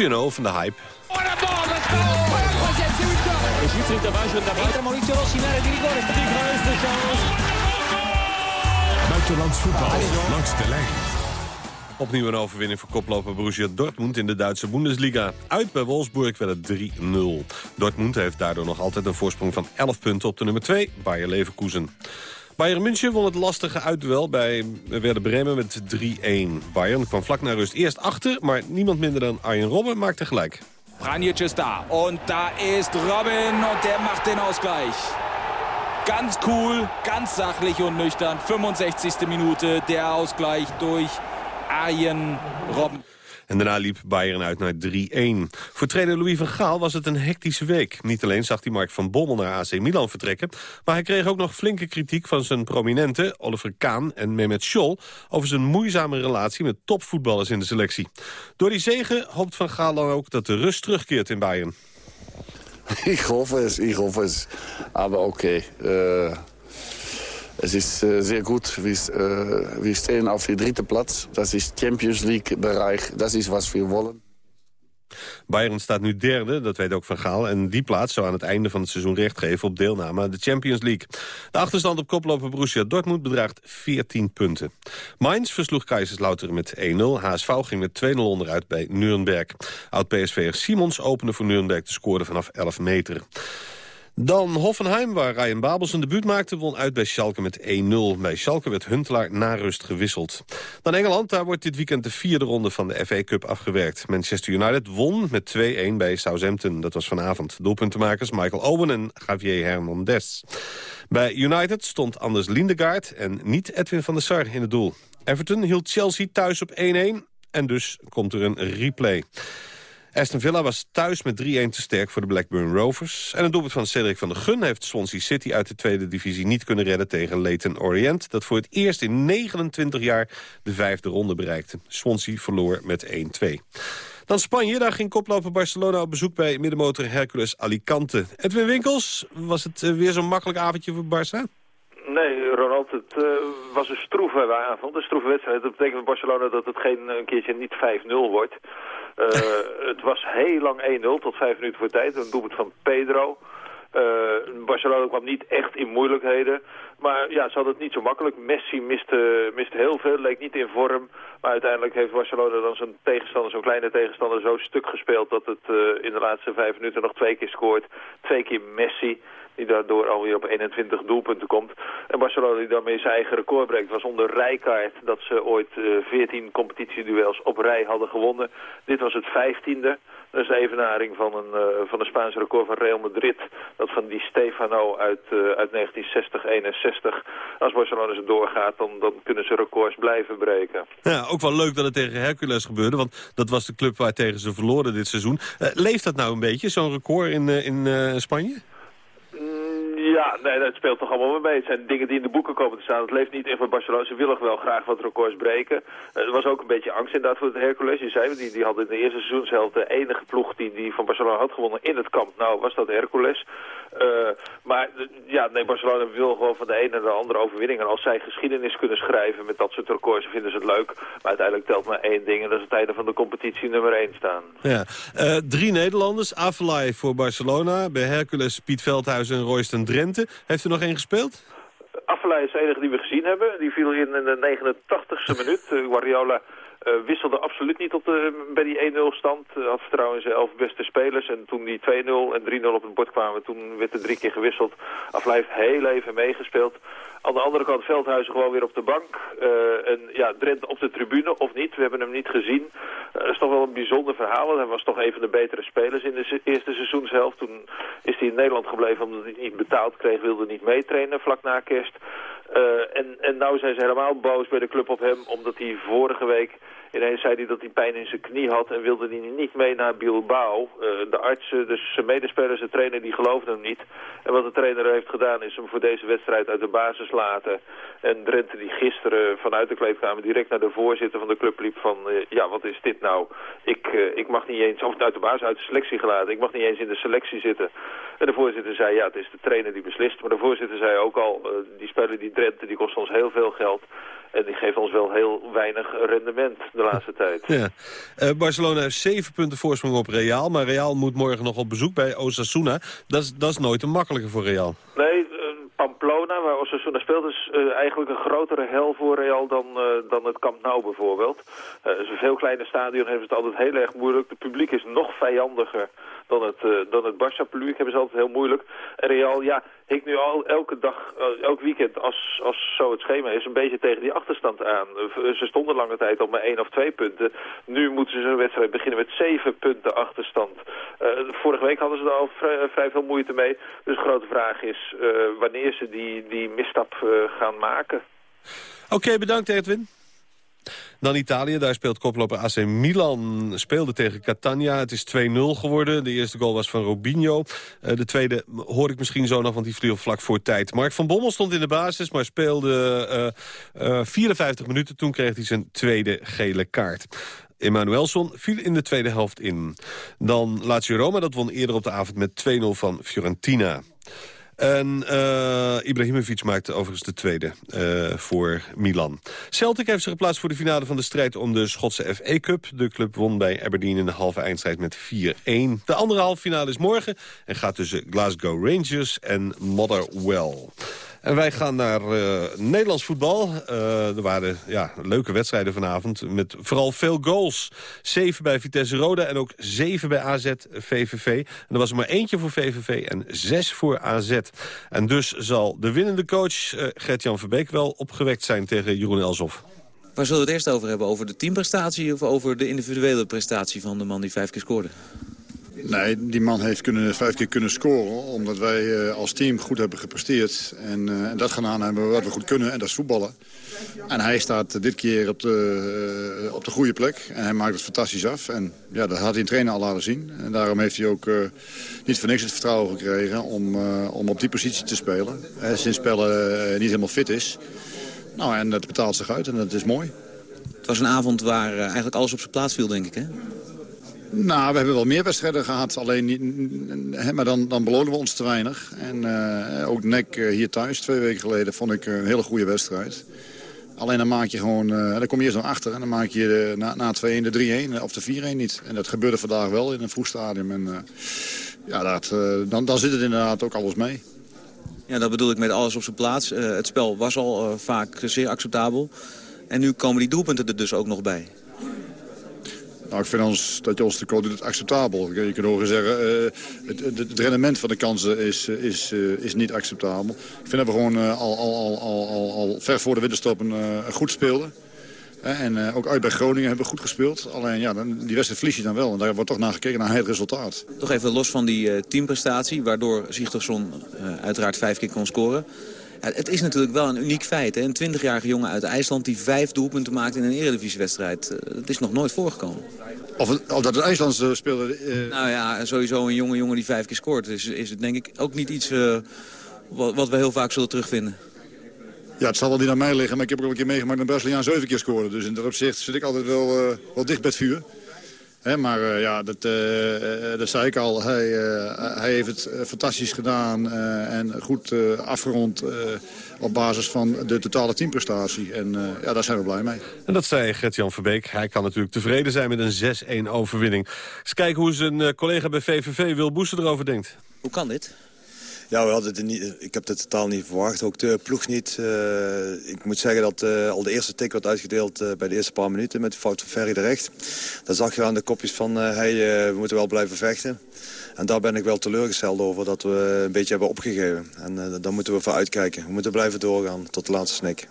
You know van de hype. Buitenlands voetbal langs de lijn. Opnieuw een overwinning voor koploper Borussia Dortmund in de Duitse Bundesliga. Uit bij Wolfsburg werd het 3-0. Dortmund heeft daardoor nog altijd een voorsprong van 11 punten op de nummer 2, Bayer Leverkusen. Bayern München won het lastige uitduel bij Werder Bremen met 3-1. Bayern kwam vlak na rust eerst achter, maar niemand minder dan Arjen Robben maakte gelijk. Pranjic ist da. Und da ist Robin und der macht den Ausgleich. Ganz cool, ganz sachlich und nüchtern. 65. Minute, der Ausgleich durch Arjen Robben. En daarna liep Bayern uit naar 3-1. Voor trainer Louis van Gaal was het een hectische week. Niet alleen zag hij Mark van Bommel naar AC Milan vertrekken... maar hij kreeg ook nog flinke kritiek van zijn prominenten... Oliver Kaan en Mehmet Scholl... over zijn moeizame relatie met topvoetballers in de selectie. Door die zegen hoopt Van Gaal dan ook dat de rust terugkeert in Bayern. [laughs] Ik hoffe es, ik hoffe es. Aber okay. Äh, es ist äh, sehr gut. Wir, äh, wir stehen auf Platz. Das ist Champions League-Bereich. Das ist, was wir wollen. Bayern staat nu derde, dat weet ook Van Gaal. En die plaats zou aan het einde van het seizoen recht geven op deelname aan de Champions League. De achterstand op koploper Borussia Dortmund bedraagt 14 punten. Mainz versloeg Kaiserslautern met 1-0. HSV ging met 2-0 onderuit bij Nuremberg. Oud-PSV'er Simons opende voor Nuremberg te scoren vanaf 11 meter. Dan Hoffenheim, waar Ryan Babel zijn debuut maakte... won uit bij Schalke met 1-0. Bij Schalke werd Huntelaar na rust gewisseld. Dan Engeland, daar wordt dit weekend de vierde ronde van de FA Cup afgewerkt. Manchester United won met 2-1 bij Southampton. Dat was vanavond. Doelpuntenmakers Michael Owen en Javier Hernandez. Bij United stond Anders Lindegaard en niet Edwin van der Sar in het doel. Everton hield Chelsea thuis op 1-1 en dus komt er een replay. Aston Villa was thuis met 3-1 te sterk voor de Blackburn Rovers. En een doelpunt van Cedric van der Gun heeft Swansea City uit de tweede divisie niet kunnen redden tegen Leyton Orient. Dat voor het eerst in 29 jaar de vijfde ronde bereikte. Swansea verloor met 1-2. Dan Spanje, daar ging koploper Barcelona op bezoek bij middenmotor Hercules Alicante. Edwin Winkels, was het eh, weer zo'n makkelijk avondje voor Barça? Nee, Ronald, het uh, was een stroeve avond, een stroeve wedstrijd. Dat betekent voor Barcelona dat het geen een keertje niet 5-0 wordt. Uh, het was heel lang 1-0 tot vijf minuten voor tijd. Een doelpunt van Pedro. Uh, Barcelona kwam niet echt in moeilijkheden. Maar ja, ze hadden het niet zo makkelijk. Messi miste, miste heel veel, leek niet in vorm. Maar uiteindelijk heeft Barcelona dan zijn tegenstander, zo'n kleine tegenstander, zo stuk gespeeld... dat het uh, in de laatste vijf minuten nog twee keer scoort. Twee keer Messi die daardoor alweer op 21 doelpunten komt. En Barcelona die daarmee zijn eigen record breekt was onder Rijkaard dat ze ooit uh, 14 competitieduels op rij hadden gewonnen. Dit was het 15e. Dat evenaring van een, uh, van een Spaanse record van Real Madrid. Dat van die Stefano uit, uh, uit 1960-61. Als Barcelona zo doorgaat, dan, dan kunnen ze records blijven breken. Ja, ook wel leuk dat het tegen Hercules gebeurde. Want dat was de club waar tegen ze verloren dit seizoen. Leeft dat nou een beetje, zo'n record in, in Spanje? Ja, nee, dat speelt toch allemaal mee. Het zijn dingen die in de boeken komen te staan. Het leeft niet in van Barcelona. Ze willen wel graag wat records breken. Uh, er was ook een beetje angst inderdaad voor het Hercules. Je zei, die, die hadden in de eerste seizoenshelft de enige ploeg die, die van Barcelona had gewonnen in het kamp. Nou, was dat Hercules. Uh, maar ja, nee, Barcelona wil gewoon van de ene naar de andere overwinning. En als zij geschiedenis kunnen schrijven met dat soort records, vinden ze het leuk. Maar uiteindelijk telt maar één ding en dat is het einde van de competitie nummer één staan. Ja, uh, drie Nederlanders. Afelay voor Barcelona. Bij Hercules, Piet Veldhuizen en Royston Heeft er nog één gespeeld? Affelay is de enige die we gezien hebben. Die viel in de 89ste minuut. Uh, Guardiola uh, wisselde absoluut niet op de, bij die 1-0 stand. Uh, had vertrouwen in zijn elf beste spelers. En toen die 2-0 en 3-0 op het bord kwamen, toen werd er drie keer gewisseld. Heeft heel even meegespeeld. Aan de andere kant Veldhuizen gewoon weer op de bank. Uh, en ja, Drenthe op de tribune of niet. We hebben hem niet gezien. Dat is toch wel een bijzonder verhaal. Hij was toch een van de betere spelers in de eerste seizoenshelft. Toen is hij in Nederland gebleven omdat hij niet betaald kreeg. Wilde niet meetrainen vlak na kerst. Uh, en, en nou zijn ze helemaal boos bij de club op hem. Omdat hij vorige week Ineens zei hij dat hij pijn in zijn knie had en wilde hij niet mee naar Bilbao. Uh, de artsen, dus zijn medespelers, de trainer, die geloofden hem niet. En wat de trainer heeft gedaan is hem voor deze wedstrijd uit de basis laten. En Drenthe die gisteren vanuit de kleedkamer direct naar de voorzitter van de club liep van... Uh, ja, wat is dit nou? Ik, ik mag niet eens, of uit de basis, uit de selectie gelaten. Ik mag niet eens in de selectie zitten. En de voorzitter zei, ja, het is de trainer die beslist. Maar de voorzitter zei ook al, die speler die Drenthe, die kost ons heel veel geld. En die geeft ons wel heel weinig rendement de laatste tijd. Ja. Uh, Barcelona heeft zeven punten voorsprong op Real. Maar Real moet morgen nog op bezoek bij Osasuna. Dat is, dat is nooit een makkelijke voor Real. Nee, uh, Pamplona, waar Osasuna speelt, is uh, eigenlijk een grotere hel voor Real dan, dan het Camp Nou bijvoorbeeld. Het is een veel kleiner stadion, heeft het altijd heel erg moeilijk. Het publiek is nog vijandiger dan het, uh, dan het Barça publiek. Hebben ze altijd heel moeilijk. En Real, ja, ik nu al elke dag, elk weekend, als, als zo het schema is, een beetje tegen die achterstand aan. Ze stonden lange tijd al maar één of twee punten. Nu moeten ze zo'n wedstrijd beginnen met zeven punten achterstand. vorige week hadden ze er al vrij, vrij, veel moeite mee. Dus de grote vraag is wanneer ze die, die misstap gaan maken. Oké, bedankt Edwin. Dan Italië, daar speelt koploper AC Milan. Speelde tegen Catania, het is 2-0 geworden. De eerste goal was van Robinho. Uh, de tweede hoor ik misschien zo nog, want die viel vlak voor tijd. Mark van Bommel stond in de basis, maar speelde uh, uh, 54 minuten. Toen kreeg hij zijn tweede gele kaart. Emanuelson viel in de tweede helft in. Dan Lazio Roma, dat won eerder op de avond met 2-0 van Fiorentina. En uh, Ibrahimovic maakte overigens de tweede uh, voor Milan. Celtic heeft zich geplaatst voor de finale van de strijd om de Schotse FA Cup. De club won bij Aberdeen in de halve eindstrijd met 4-1. De andere halve finale is morgen en gaat tussen Glasgow Rangers en Motherwell. En wij gaan naar uh, Nederlands voetbal. Uh, er waren ja, leuke wedstrijden vanavond met vooral veel goals. Zeven bij Vitesse Roda en ook zeven bij AZ VVV. En er was er maar eentje voor VVV en zes voor AZ. En dus zal de winnende coach uh, Gert-Jan Verbeek wel opgewekt zijn tegen Jeroen Elsof. Waar zullen we het eerst over hebben? Over de teamprestatie of over de individuele prestatie van de man die vijf keer scoorde? Nee, die man heeft kunnen, vijf keer kunnen scoren. Omdat wij uh, als team goed hebben gepresteerd. En, uh, en, dat gedaan hebben wat we goed kunnen. En dat is voetballen. En hij staat dit keer op de, uh, op de goede plek. En hij maakt het fantastisch af. En ja, dat had hij in trainen al laten zien. En daarom heeft hij ook niet voor niks het vertrouwen gekregen om, om op die positie te spelen. sinds spelen niet helemaal fit is. Nou, en dat betaalt zich uit en dat is mooi. Het was een avond waar eigenlijk alles op zijn plaats viel, denk ik, hè? Nou, we hebben wel meer wedstrijden gehad. Alleen maar dan, dan belonen we ons te weinig. En uh, ook NEC uh, hier thuis, twee weken geleden, vond ik een hele goede wedstrijd. Alleen dan maak je gewoon, uh, dan kom je eerst nog achter en dan maak je na, na 2-1 de 3-1 of de 4-1 niet. En dat gebeurde vandaag wel in een vroeg stadium. En ja, dat, dan, dan zit het inderdaad ook alles mee. Ja, dat bedoel ik met alles op zijn plaats. het spel was al vaak zeer acceptabel. En nu komen die doelpunten er dus ook nog bij. Nou, ik vind ons, dat je ons tekort doet acceptabel. Je kunt horen zeggen, uh, het, het, rendement van de kansen is, is, uh, is niet acceptabel. Ik vind dat we gewoon al, al, al, al, al ver voor de winterstop een, goed speelden. En ook uit bij Groningen hebben we goed gespeeld. Alleen ja, die wedstrijd verlies je dan wel. En daar wordt toch naar gekeken naar het resultaat. Toch even los van die teamprestatie, waardoor Zichterson uiteraard vijf keer kon scoren. Het is natuurlijk wel een uniek feit. Hè? Een 20-jarige jongen uit IJsland die vijf doelpunten maakt in een eredivisiewedstrijd. dat is nog nooit voorgekomen. Of, of dat een IJslandse speler... Uh... Nou ja, sowieso een jonge jongen die vijf keer scoort. Is, is het denk ik ook niet iets uh, wat, wat, we heel vaak zullen terugvinden. Ja, het zal wel niet aan mij liggen, maar ik heb ook al een keer meegemaakt dat een Braziliaan zeven keer scoorde. Dus in dat opzicht zit ik altijd wel, uh, wel dicht bij het vuur. He, maar uh, ja, dat, uh, dat zei ik al. Hij, uh, hij heeft het fantastisch gedaan en goed afgerond op basis van de totale teamprestatie. En ja, daar zijn we blij mee. En dat zei Gert-Jan Verbeek. Hij kan natuurlijk tevreden zijn met een 6-1 overwinning. Eens kijken hoe zijn collega bij VVV Wil Boeser erover denkt. Hoe kan dit? Ja, we hadden het niet, ik heb het totaal niet verwacht. Ook de ploeg niet. Uh, ik moet zeggen dat uh, al de eerste tik werd uitgedeeld uh, bij de eerste paar minuten met de fout van Ferry de Recht. Daar zag je aan de kopjes van, hey, we moeten wel blijven vechten. En daar ben ik wel teleurgesteld over dat we een beetje hebben opgegeven. En daar moeten we voor uitkijken. We moeten blijven doorgaan tot de laatste snik.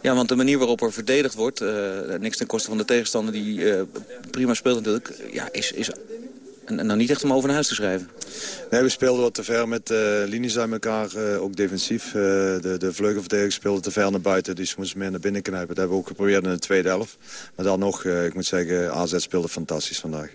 Ja, want de manier waarop er verdedigd wordt, niks ten koste van de tegenstander die prima speelt natuurlijk, ja, is, is en, nou niet echt om over naar huis te schrijven. Nee, we speelden wat te ver met uh, linies uit elkaar, uh, ook defensief. Uh, de, de vleugelverdedigers speelden te ver naar buiten, dus moesten meer naar binnen knijpen. Dat hebben we ook geprobeerd in de tweede helft. Maar dan nog, ik moet zeggen, AZ speelde fantastisch vandaag.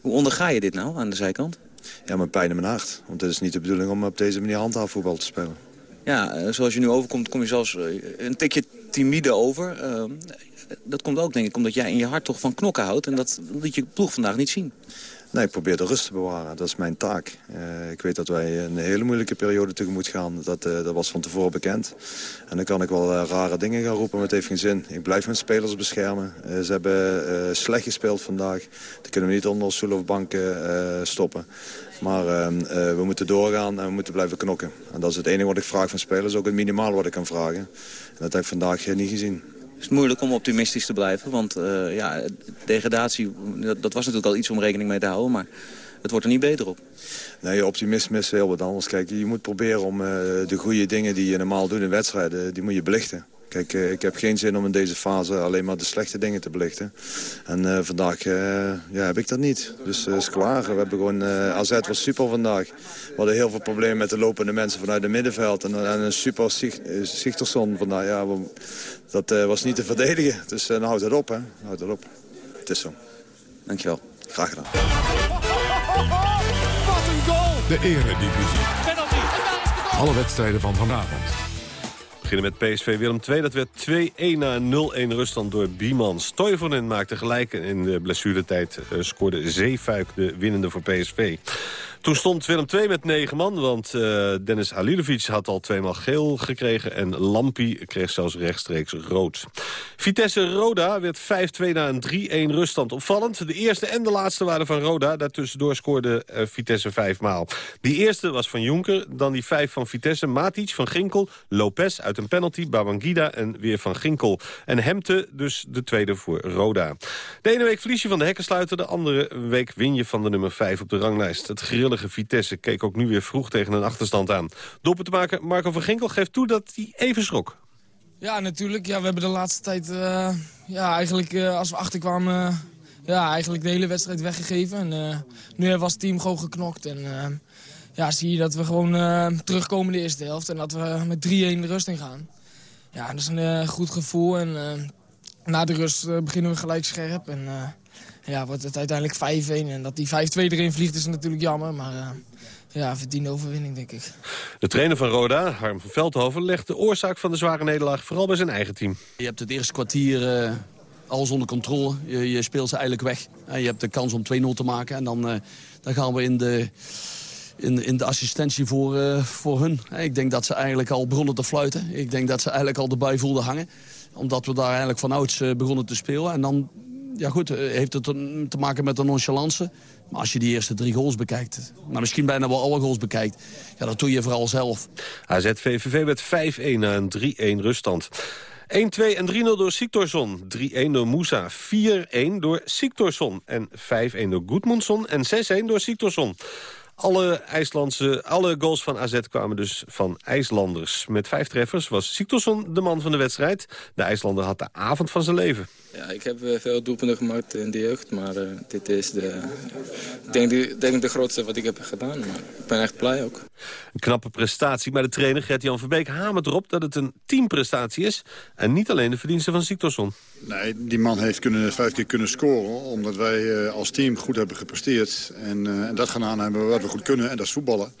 Hoe onderga je dit nou aan de zijkant? Ja, met pijn in mijn hart. Want het is niet de bedoeling om op deze manier handhaafvoetbal te spelen. Ja, zoals je nu overkomt, kom je zelfs een tikje timide over. dat komt ook, denk ik, omdat jij in je hart toch van knokken houdt... en dat liet je ploeg vandaag niet zien. Nee, ik probeer de rust te bewaren. Dat is mijn taak. Uh, ik weet dat wij een hele moeilijke periode tegemoet gaan. Dat, uh, dat was van tevoren bekend. En dan kan ik wel uh, rare dingen gaan roepen, maar het heeft geen zin. Ik blijf mijn spelers beschermen. ze hebben slecht gespeeld vandaag. Dat kunnen we niet onder stoelen of banken stoppen. Maar ehm, we moeten doorgaan en we moeten blijven knokken. En dat is het enige wat ik vraag van spelers. Ook het minimaal wat ik kan vragen. En dat heb ik vandaag niet gezien is moeilijk om optimistisch te blijven. Want uh, ja, degradatie, dat, was natuurlijk al iets om rekening mee te houden. Maar het wordt er niet beter op. Nee, optimisme is heel wat anders. Kijk, je moet proberen om uh, de goede dingen die je normaal doet in wedstrijden, die moet je belichten. Kijk, uh, ik heb geen zin om in deze fase alleen maar de slechte dingen te belichten. En uh, vandaag ja, heb ik dat niet. Dus het is klaar. We hebben gewoon, AZ was super vandaag. We hadden heel veel problemen met de lopende mensen vanuit het middenveld. En, en een super Zichterson vandaag. Ja, dat was niet te verdedigen. Dus dan houdt het op, hè. Houdt het op. Het is zo. Dankjewel. Graag gedaan. Wat een goal! De eredivisie. Penalty. Alle wedstrijden van vanavond. Met PSV Willem II. Dat werd 2-1 na 0-1 ruststand door Bieman. Stoivonen maakte gelijk in de blessuretijd. Uh, scoorde Zeefuik de winnende voor PSV. Toen stond Willem II met negen man, want uh, Dennis Halilovic had al tweemaal geel gekregen... en Lampi kreeg zelfs rechtstreeks rood. Vitesse-Roda werd 5-2 na een 3-1 ruststand. Opvallend, de eerste en de laatste waren van Roda. Daartussendoor scoorde uh, Vitesse vijfmaal. Die eerste was van Jonker, dan die vijf van Vitesse... Matic, Van Ginkel, Lopez uit een penalty, Babangida en weer Van Ginkel. En Hemte dus de tweede voor Roda. De ene week verlies je van de hekkensluiter, de andere week win je van de nummer 5 op de ranglijst. Het grillige Vitesse keek ook nu weer vroeg tegen een achterstand aan. Doppen te maken, Marco van Ginkel geeft toe dat hij even schrok. Ja, natuurlijk. Ja, we hebben de laatste tijd, uh, ja, eigenlijk uh, als we achterkwamen, uh, ja, eigenlijk de hele wedstrijd weggegeven. En nu was het team gewoon geknokt. En ja, zie je dat we gewoon terugkomen in de eerste helft. En dat we met 3-1 de rust in gaan. Ja, dat is een goed gevoel. En na de rust beginnen we gelijk scherp. En ja, wordt het uiteindelijk 5-1. En dat die 5-2 erin vliegt is natuurlijk jammer. Maar uh, ja, verdiende overwinning, denk ik. De trainer van Roda, Harm van Veldhoven, legt de oorzaak van de zware nederlaag vooral bij zijn eigen team. Je hebt het eerste kwartier uh, alles onder controle. Je, je, speelt ze eigenlijk weg. Uh, je hebt de kans om 2-0 te maken. En dan, dan gaan we in de in, in de assistentie voor, uh, voor hun. Ik denk dat ze eigenlijk al begonnen te fluiten. Ik denk dat ze eigenlijk al de bui voelden hangen. Omdat we daar eigenlijk van ouds uh, begonnen te spelen. En dan ja goed, eh, heeft het te maken met de nonchalance. Maar als je die eerste drie goals bekijkt, maar misschien bijna wel alle goals bekijkt... ja, dat doe je vooral zelf. AZ-VVV werd 5-1 na een 3-1 ruststand. 1-2 en 3-0 door Siktorsson. 3-1 door Moussa. 4-1 door Siktorsson. En 5-1 door Goedmundsson. En 6-1 door Siktorsson. Alle, IJslandse, alle goals van AZ kwamen dus van IJslanders. Met vijf treffers was Siktorsson de man van de wedstrijd. De IJslander had de avond van zijn leven. Ja, ik heb eh, veel doelpunten gemaakt in de jeugd, maar uh, dit is de, denk, de, denk de grootste wat ik heb gedaan. Maar ik ben echt blij ook. Een knappe prestatie, maar de trainer Gert-Jan Verbeek hamert erop dat het een teamprestatie is... en niet alleen de verdiensten van Siktorsson. Nee, die man heeft kunnen, vijf keer kunnen scoren, omdat wij uh, als team goed hebben gepresteerd. En, en dat gedaan hebben wat we goed kunnen, en dat is voetballen.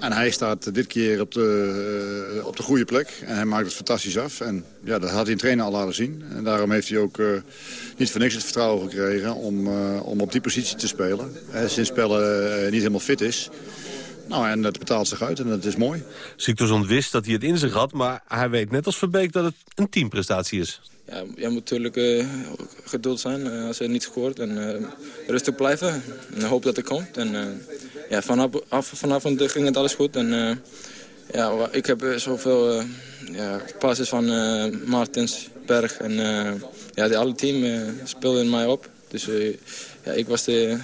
En hij staat dit keer op de, uh, op de goede plek. En hij maakt het fantastisch af. En ja, dat had hij een trainer al laten zien. En daarom heeft hij ook uh, niet voor niks het vertrouwen gekregen om, uh, om op die positie te spelen. Hij sinds spellen niet helemaal fit is. Nou, en dat betaalt zich uit en dat is mooi. Siktorsson wist dat hij het in zich had, maar hij weet net als Verbeek dat het een teamprestatie is. Ja, je moet natuurlijk uh, geduld zijn als hij niet scoort en uh, rustig blijven. En hoop dat het komt. En, ja, vanaf, af, vanavond ging het alles goed. En, ja, ik heb zoveel ja, passes van Martens, Berg en ja, de alle team speelden mij op. Dus ja, ik was de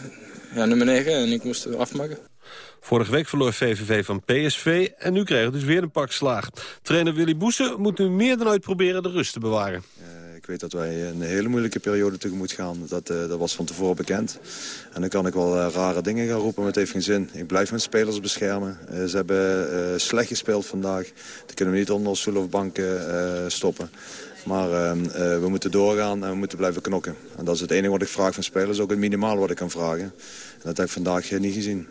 ja, nummer 9 en ik moest afmaken. Vorige week verloor VVV van PSV en nu kreeg het dus weer een pak slaag. Trainer Willy Boesen moet nu meer dan ooit proberen de rust te bewaren. Ik weet dat wij een hele moeilijke periode tegemoet gaan. Dat, uh, dat was van tevoren bekend. En dan kan ik wel uh, rare dingen gaan roepen, maar het heeft geen zin. Ik blijf mijn spelers beschermen. Ze hebben slecht gespeeld vandaag. Dat kunnen we niet onder stoel of banken stoppen. Maar ehm, we moeten doorgaan en we moeten blijven knokken. En dat is het enige wat ik vraag van spelers. Ook het minimale wat ik kan vragen. En dat heb ik vandaag niet gezien.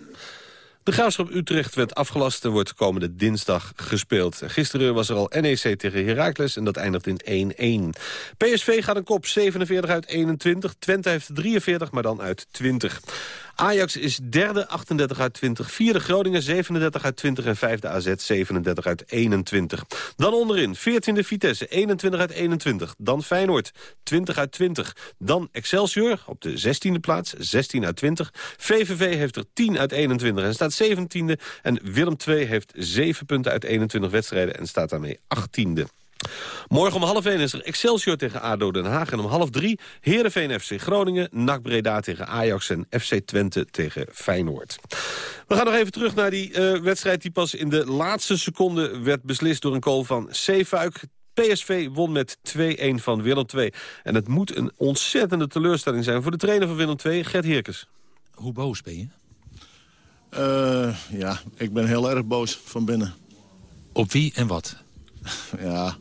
De Graafschap Utrecht werd afgelast en wordt komende dinsdag gespeeld. Gisteren was er al NEC tegen Heracles en dat eindigt in 1-1. PSV gaat een kop 47 uit 21. Twente heeft 43, maar dan uit 20. Ajax is derde, 38 uit 20. Vierde Groningen, 37 uit 20. En vijfde AZ, 37 uit 21. Dan onderin, 14e Vitesse, 21 uit 21. Dan Feyenoord, 20 uit 20. Dan Excelsior, op de 16e plaats, 16 uit 20. VVV heeft er 10 uit 21 en staat 17e. En Willem II heeft 7 punten uit 21 wedstrijden en staat daarmee 18e. Morgen om half 1 is er Excelsior tegen ADO Den Haag. En om half 3 Heerenveen FC Groningen, NAC Breda tegen Ajax... en FC Twente tegen Feyenoord. We gaan nog even terug naar die uh, wedstrijd die pas in de laatste seconde... werd beslist door een goal van Zeefuik. PSV won met 2-1 van Willem II. En het moet een ontzettende teleurstelling zijn voor de trainer van Willem II, Gert Heerkes. Hoe boos ben je? Uh, ja, ik ben heel erg boos van binnen. Op wie en wat? ja,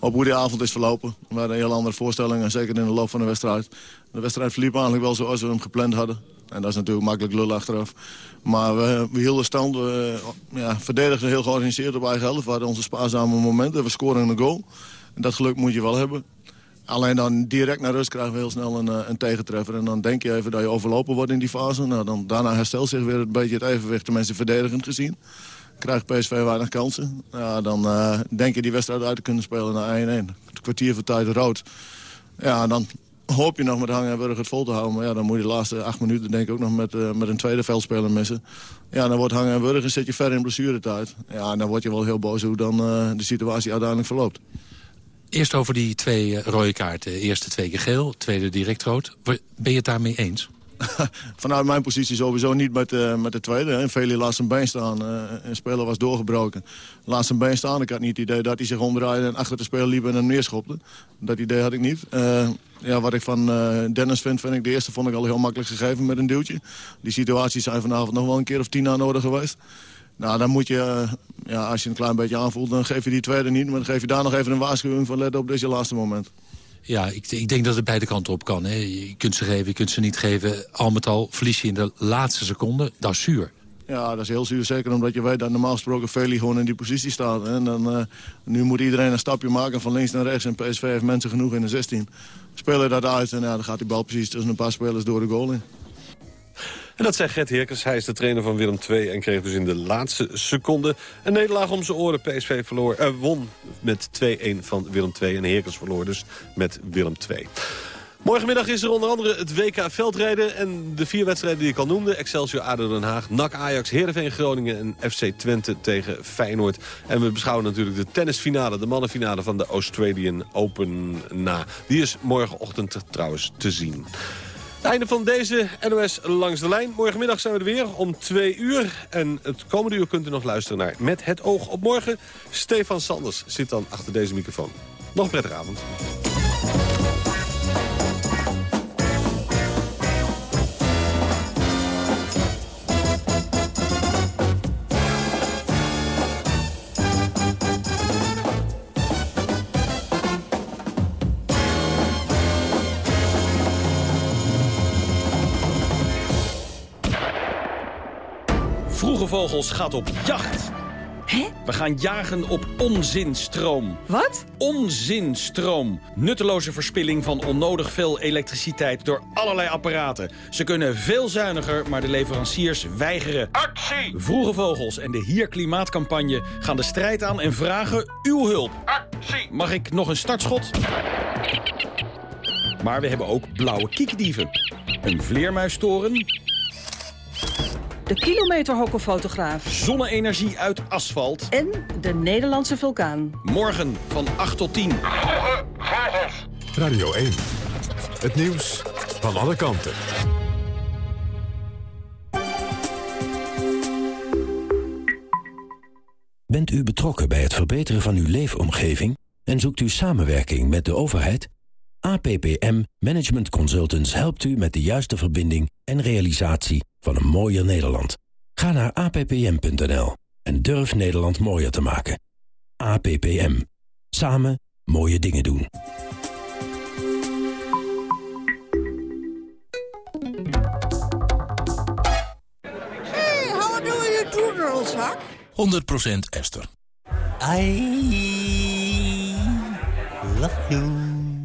op hoe die avond is verlopen. We hadden een heel andere voorstellingen, zeker in de loop van de wedstrijd. De wedstrijd verliep eigenlijk wel zoals we hem gepland hadden. En dat is natuurlijk makkelijk lul achteraf. Maar we, we hielden stand, we ja, verdedigden heel georganiseerd op eigen helft. We hadden onze spaarzame momenten, we scoren een goal. En dat geluk moet je wel hebben. Alleen dan direct naar rust krijgen we heel snel een, eh, een tegentreffer. En dan denk je even dat je overlopen wordt in die fase. Nou, dan, daarna herstelt zich weer een beetje het evenwicht, tenminste verdedigend gezien krijgt PSV weinig kansen. Ja, dan uh, denk je die wedstrijd uit te kunnen spelen naar 1-1. Het kwartier van tijd rood. Ja, dan hoop je nog met Hangen en Burger het vol te houden. Maar ja, dan moet je de laatste acht minuten denk ik ook nog met, uh, met een tweede veldspeler missen. Ja, dan wordt Hangen en zit je ver in blessuretijd. Ja, dan word je wel heel boos hoe dan uh, de situatie uiteindelijk verloopt. Eerst over die twee rode kaarten. Eerste twee keer geel, tweede direct rood. Ben je het daarmee eens? [laughs] vanuit mijn positie sowieso niet met, uh, met de tweede. Hè. Veli laat zijn been staan. Uh, een speler was doorgebroken. Laat zijn been staan. Ik had niet het idee dat hij zich omdraaide en achter de speler liep en hem neerschopte. Dat idee had ik niet. Uh, ja, wat ik van Dennis vind, vind ik de eerste vond ik al heel makkelijk gegeven met een duwtje. Die situaties zijn vanavond nog wel een keer of tien na nodig geweest. Nou, dan moet je, ja, als je een klein beetje aanvoelt, dan geef je die tweede niet. Maar dan geef je daar nog even een waarschuwing van let op, dit is je laatste moment. Ja, ik, ik, denk dat het beide kanten op kan. Hè. Je kunt ze geven, je kunt ze niet geven. Al met al verlies je in de laatste seconde. Dat is zuur. Ja, dat is heel zuur. Zeker omdat je weet dat normaal gesproken Veli gewoon in die positie staat. En dan, uh, nu moet iedereen een stapje maken van links naar rechts. En PSV heeft mensen genoeg in de 16. Spelen dat uit en ja, dan gaat die bal precies tussen een paar spelers door de goal in. En dat zei Gert Heerkens. Hij is de trainer van Willem II en kreeg dus in de laatste seconde een nederlaag om zijn oren. PSV verloor, uh, won met 2-1 van Willem II en Heerkens verloor dus met Willem II. Morgenmiddag is er onder andere het WK veldrijden en de vier wedstrijden die ik al noemde. Excelsior ADO Den Haag, NAC Ajax, Heerenveen Groningen en FC Twente tegen Feyenoord. En we beschouwen natuurlijk de tennisfinale, de mannenfinale van de Australian Open na. Die is morgenochtend trouwens te zien. Einde van deze NOS Langs de Lijn. Morgenmiddag zijn we er weer om twee uur. En het komende uur kunt u nog luisteren naar Met het oog op morgen. Stefan Sanders zit dan achter deze microfoon. Nog een prettige avond. Vroege Vogels gaat op jacht. Hè? We gaan jagen op onzinstroom. Wat? Onzinstroom. Nutteloze verspilling van onnodig veel elektriciteit door allerlei apparaten. Ze kunnen veel zuiniger, maar de leveranciers weigeren. Actie! Vroege Vogels en de Hier Klimaatcampagne gaan de strijd aan en vragen uw hulp. Actie! Mag ik nog een startschot? Maar we hebben ook blauwe kiekdieven. Een vleermuistoren de kilometerhokkenfotograaf. Zonne-energie uit asfalt. En de Nederlandse vulkaan. Morgen van 8 tot 10. Radio 1. Het nieuws van alle kanten. Bent u betrokken bij het verbeteren van uw leefomgeving... en zoekt u samenwerking met de overheid? APPM Management Consultants helpt u met de juiste verbinding en realisatie van een mooier Nederland. Ga naar appm.nl en durf Nederland mooier te maken. APPM. Samen mooie dingen doen. Hey, how do you do, girls, huh? 100% Esther. I love you.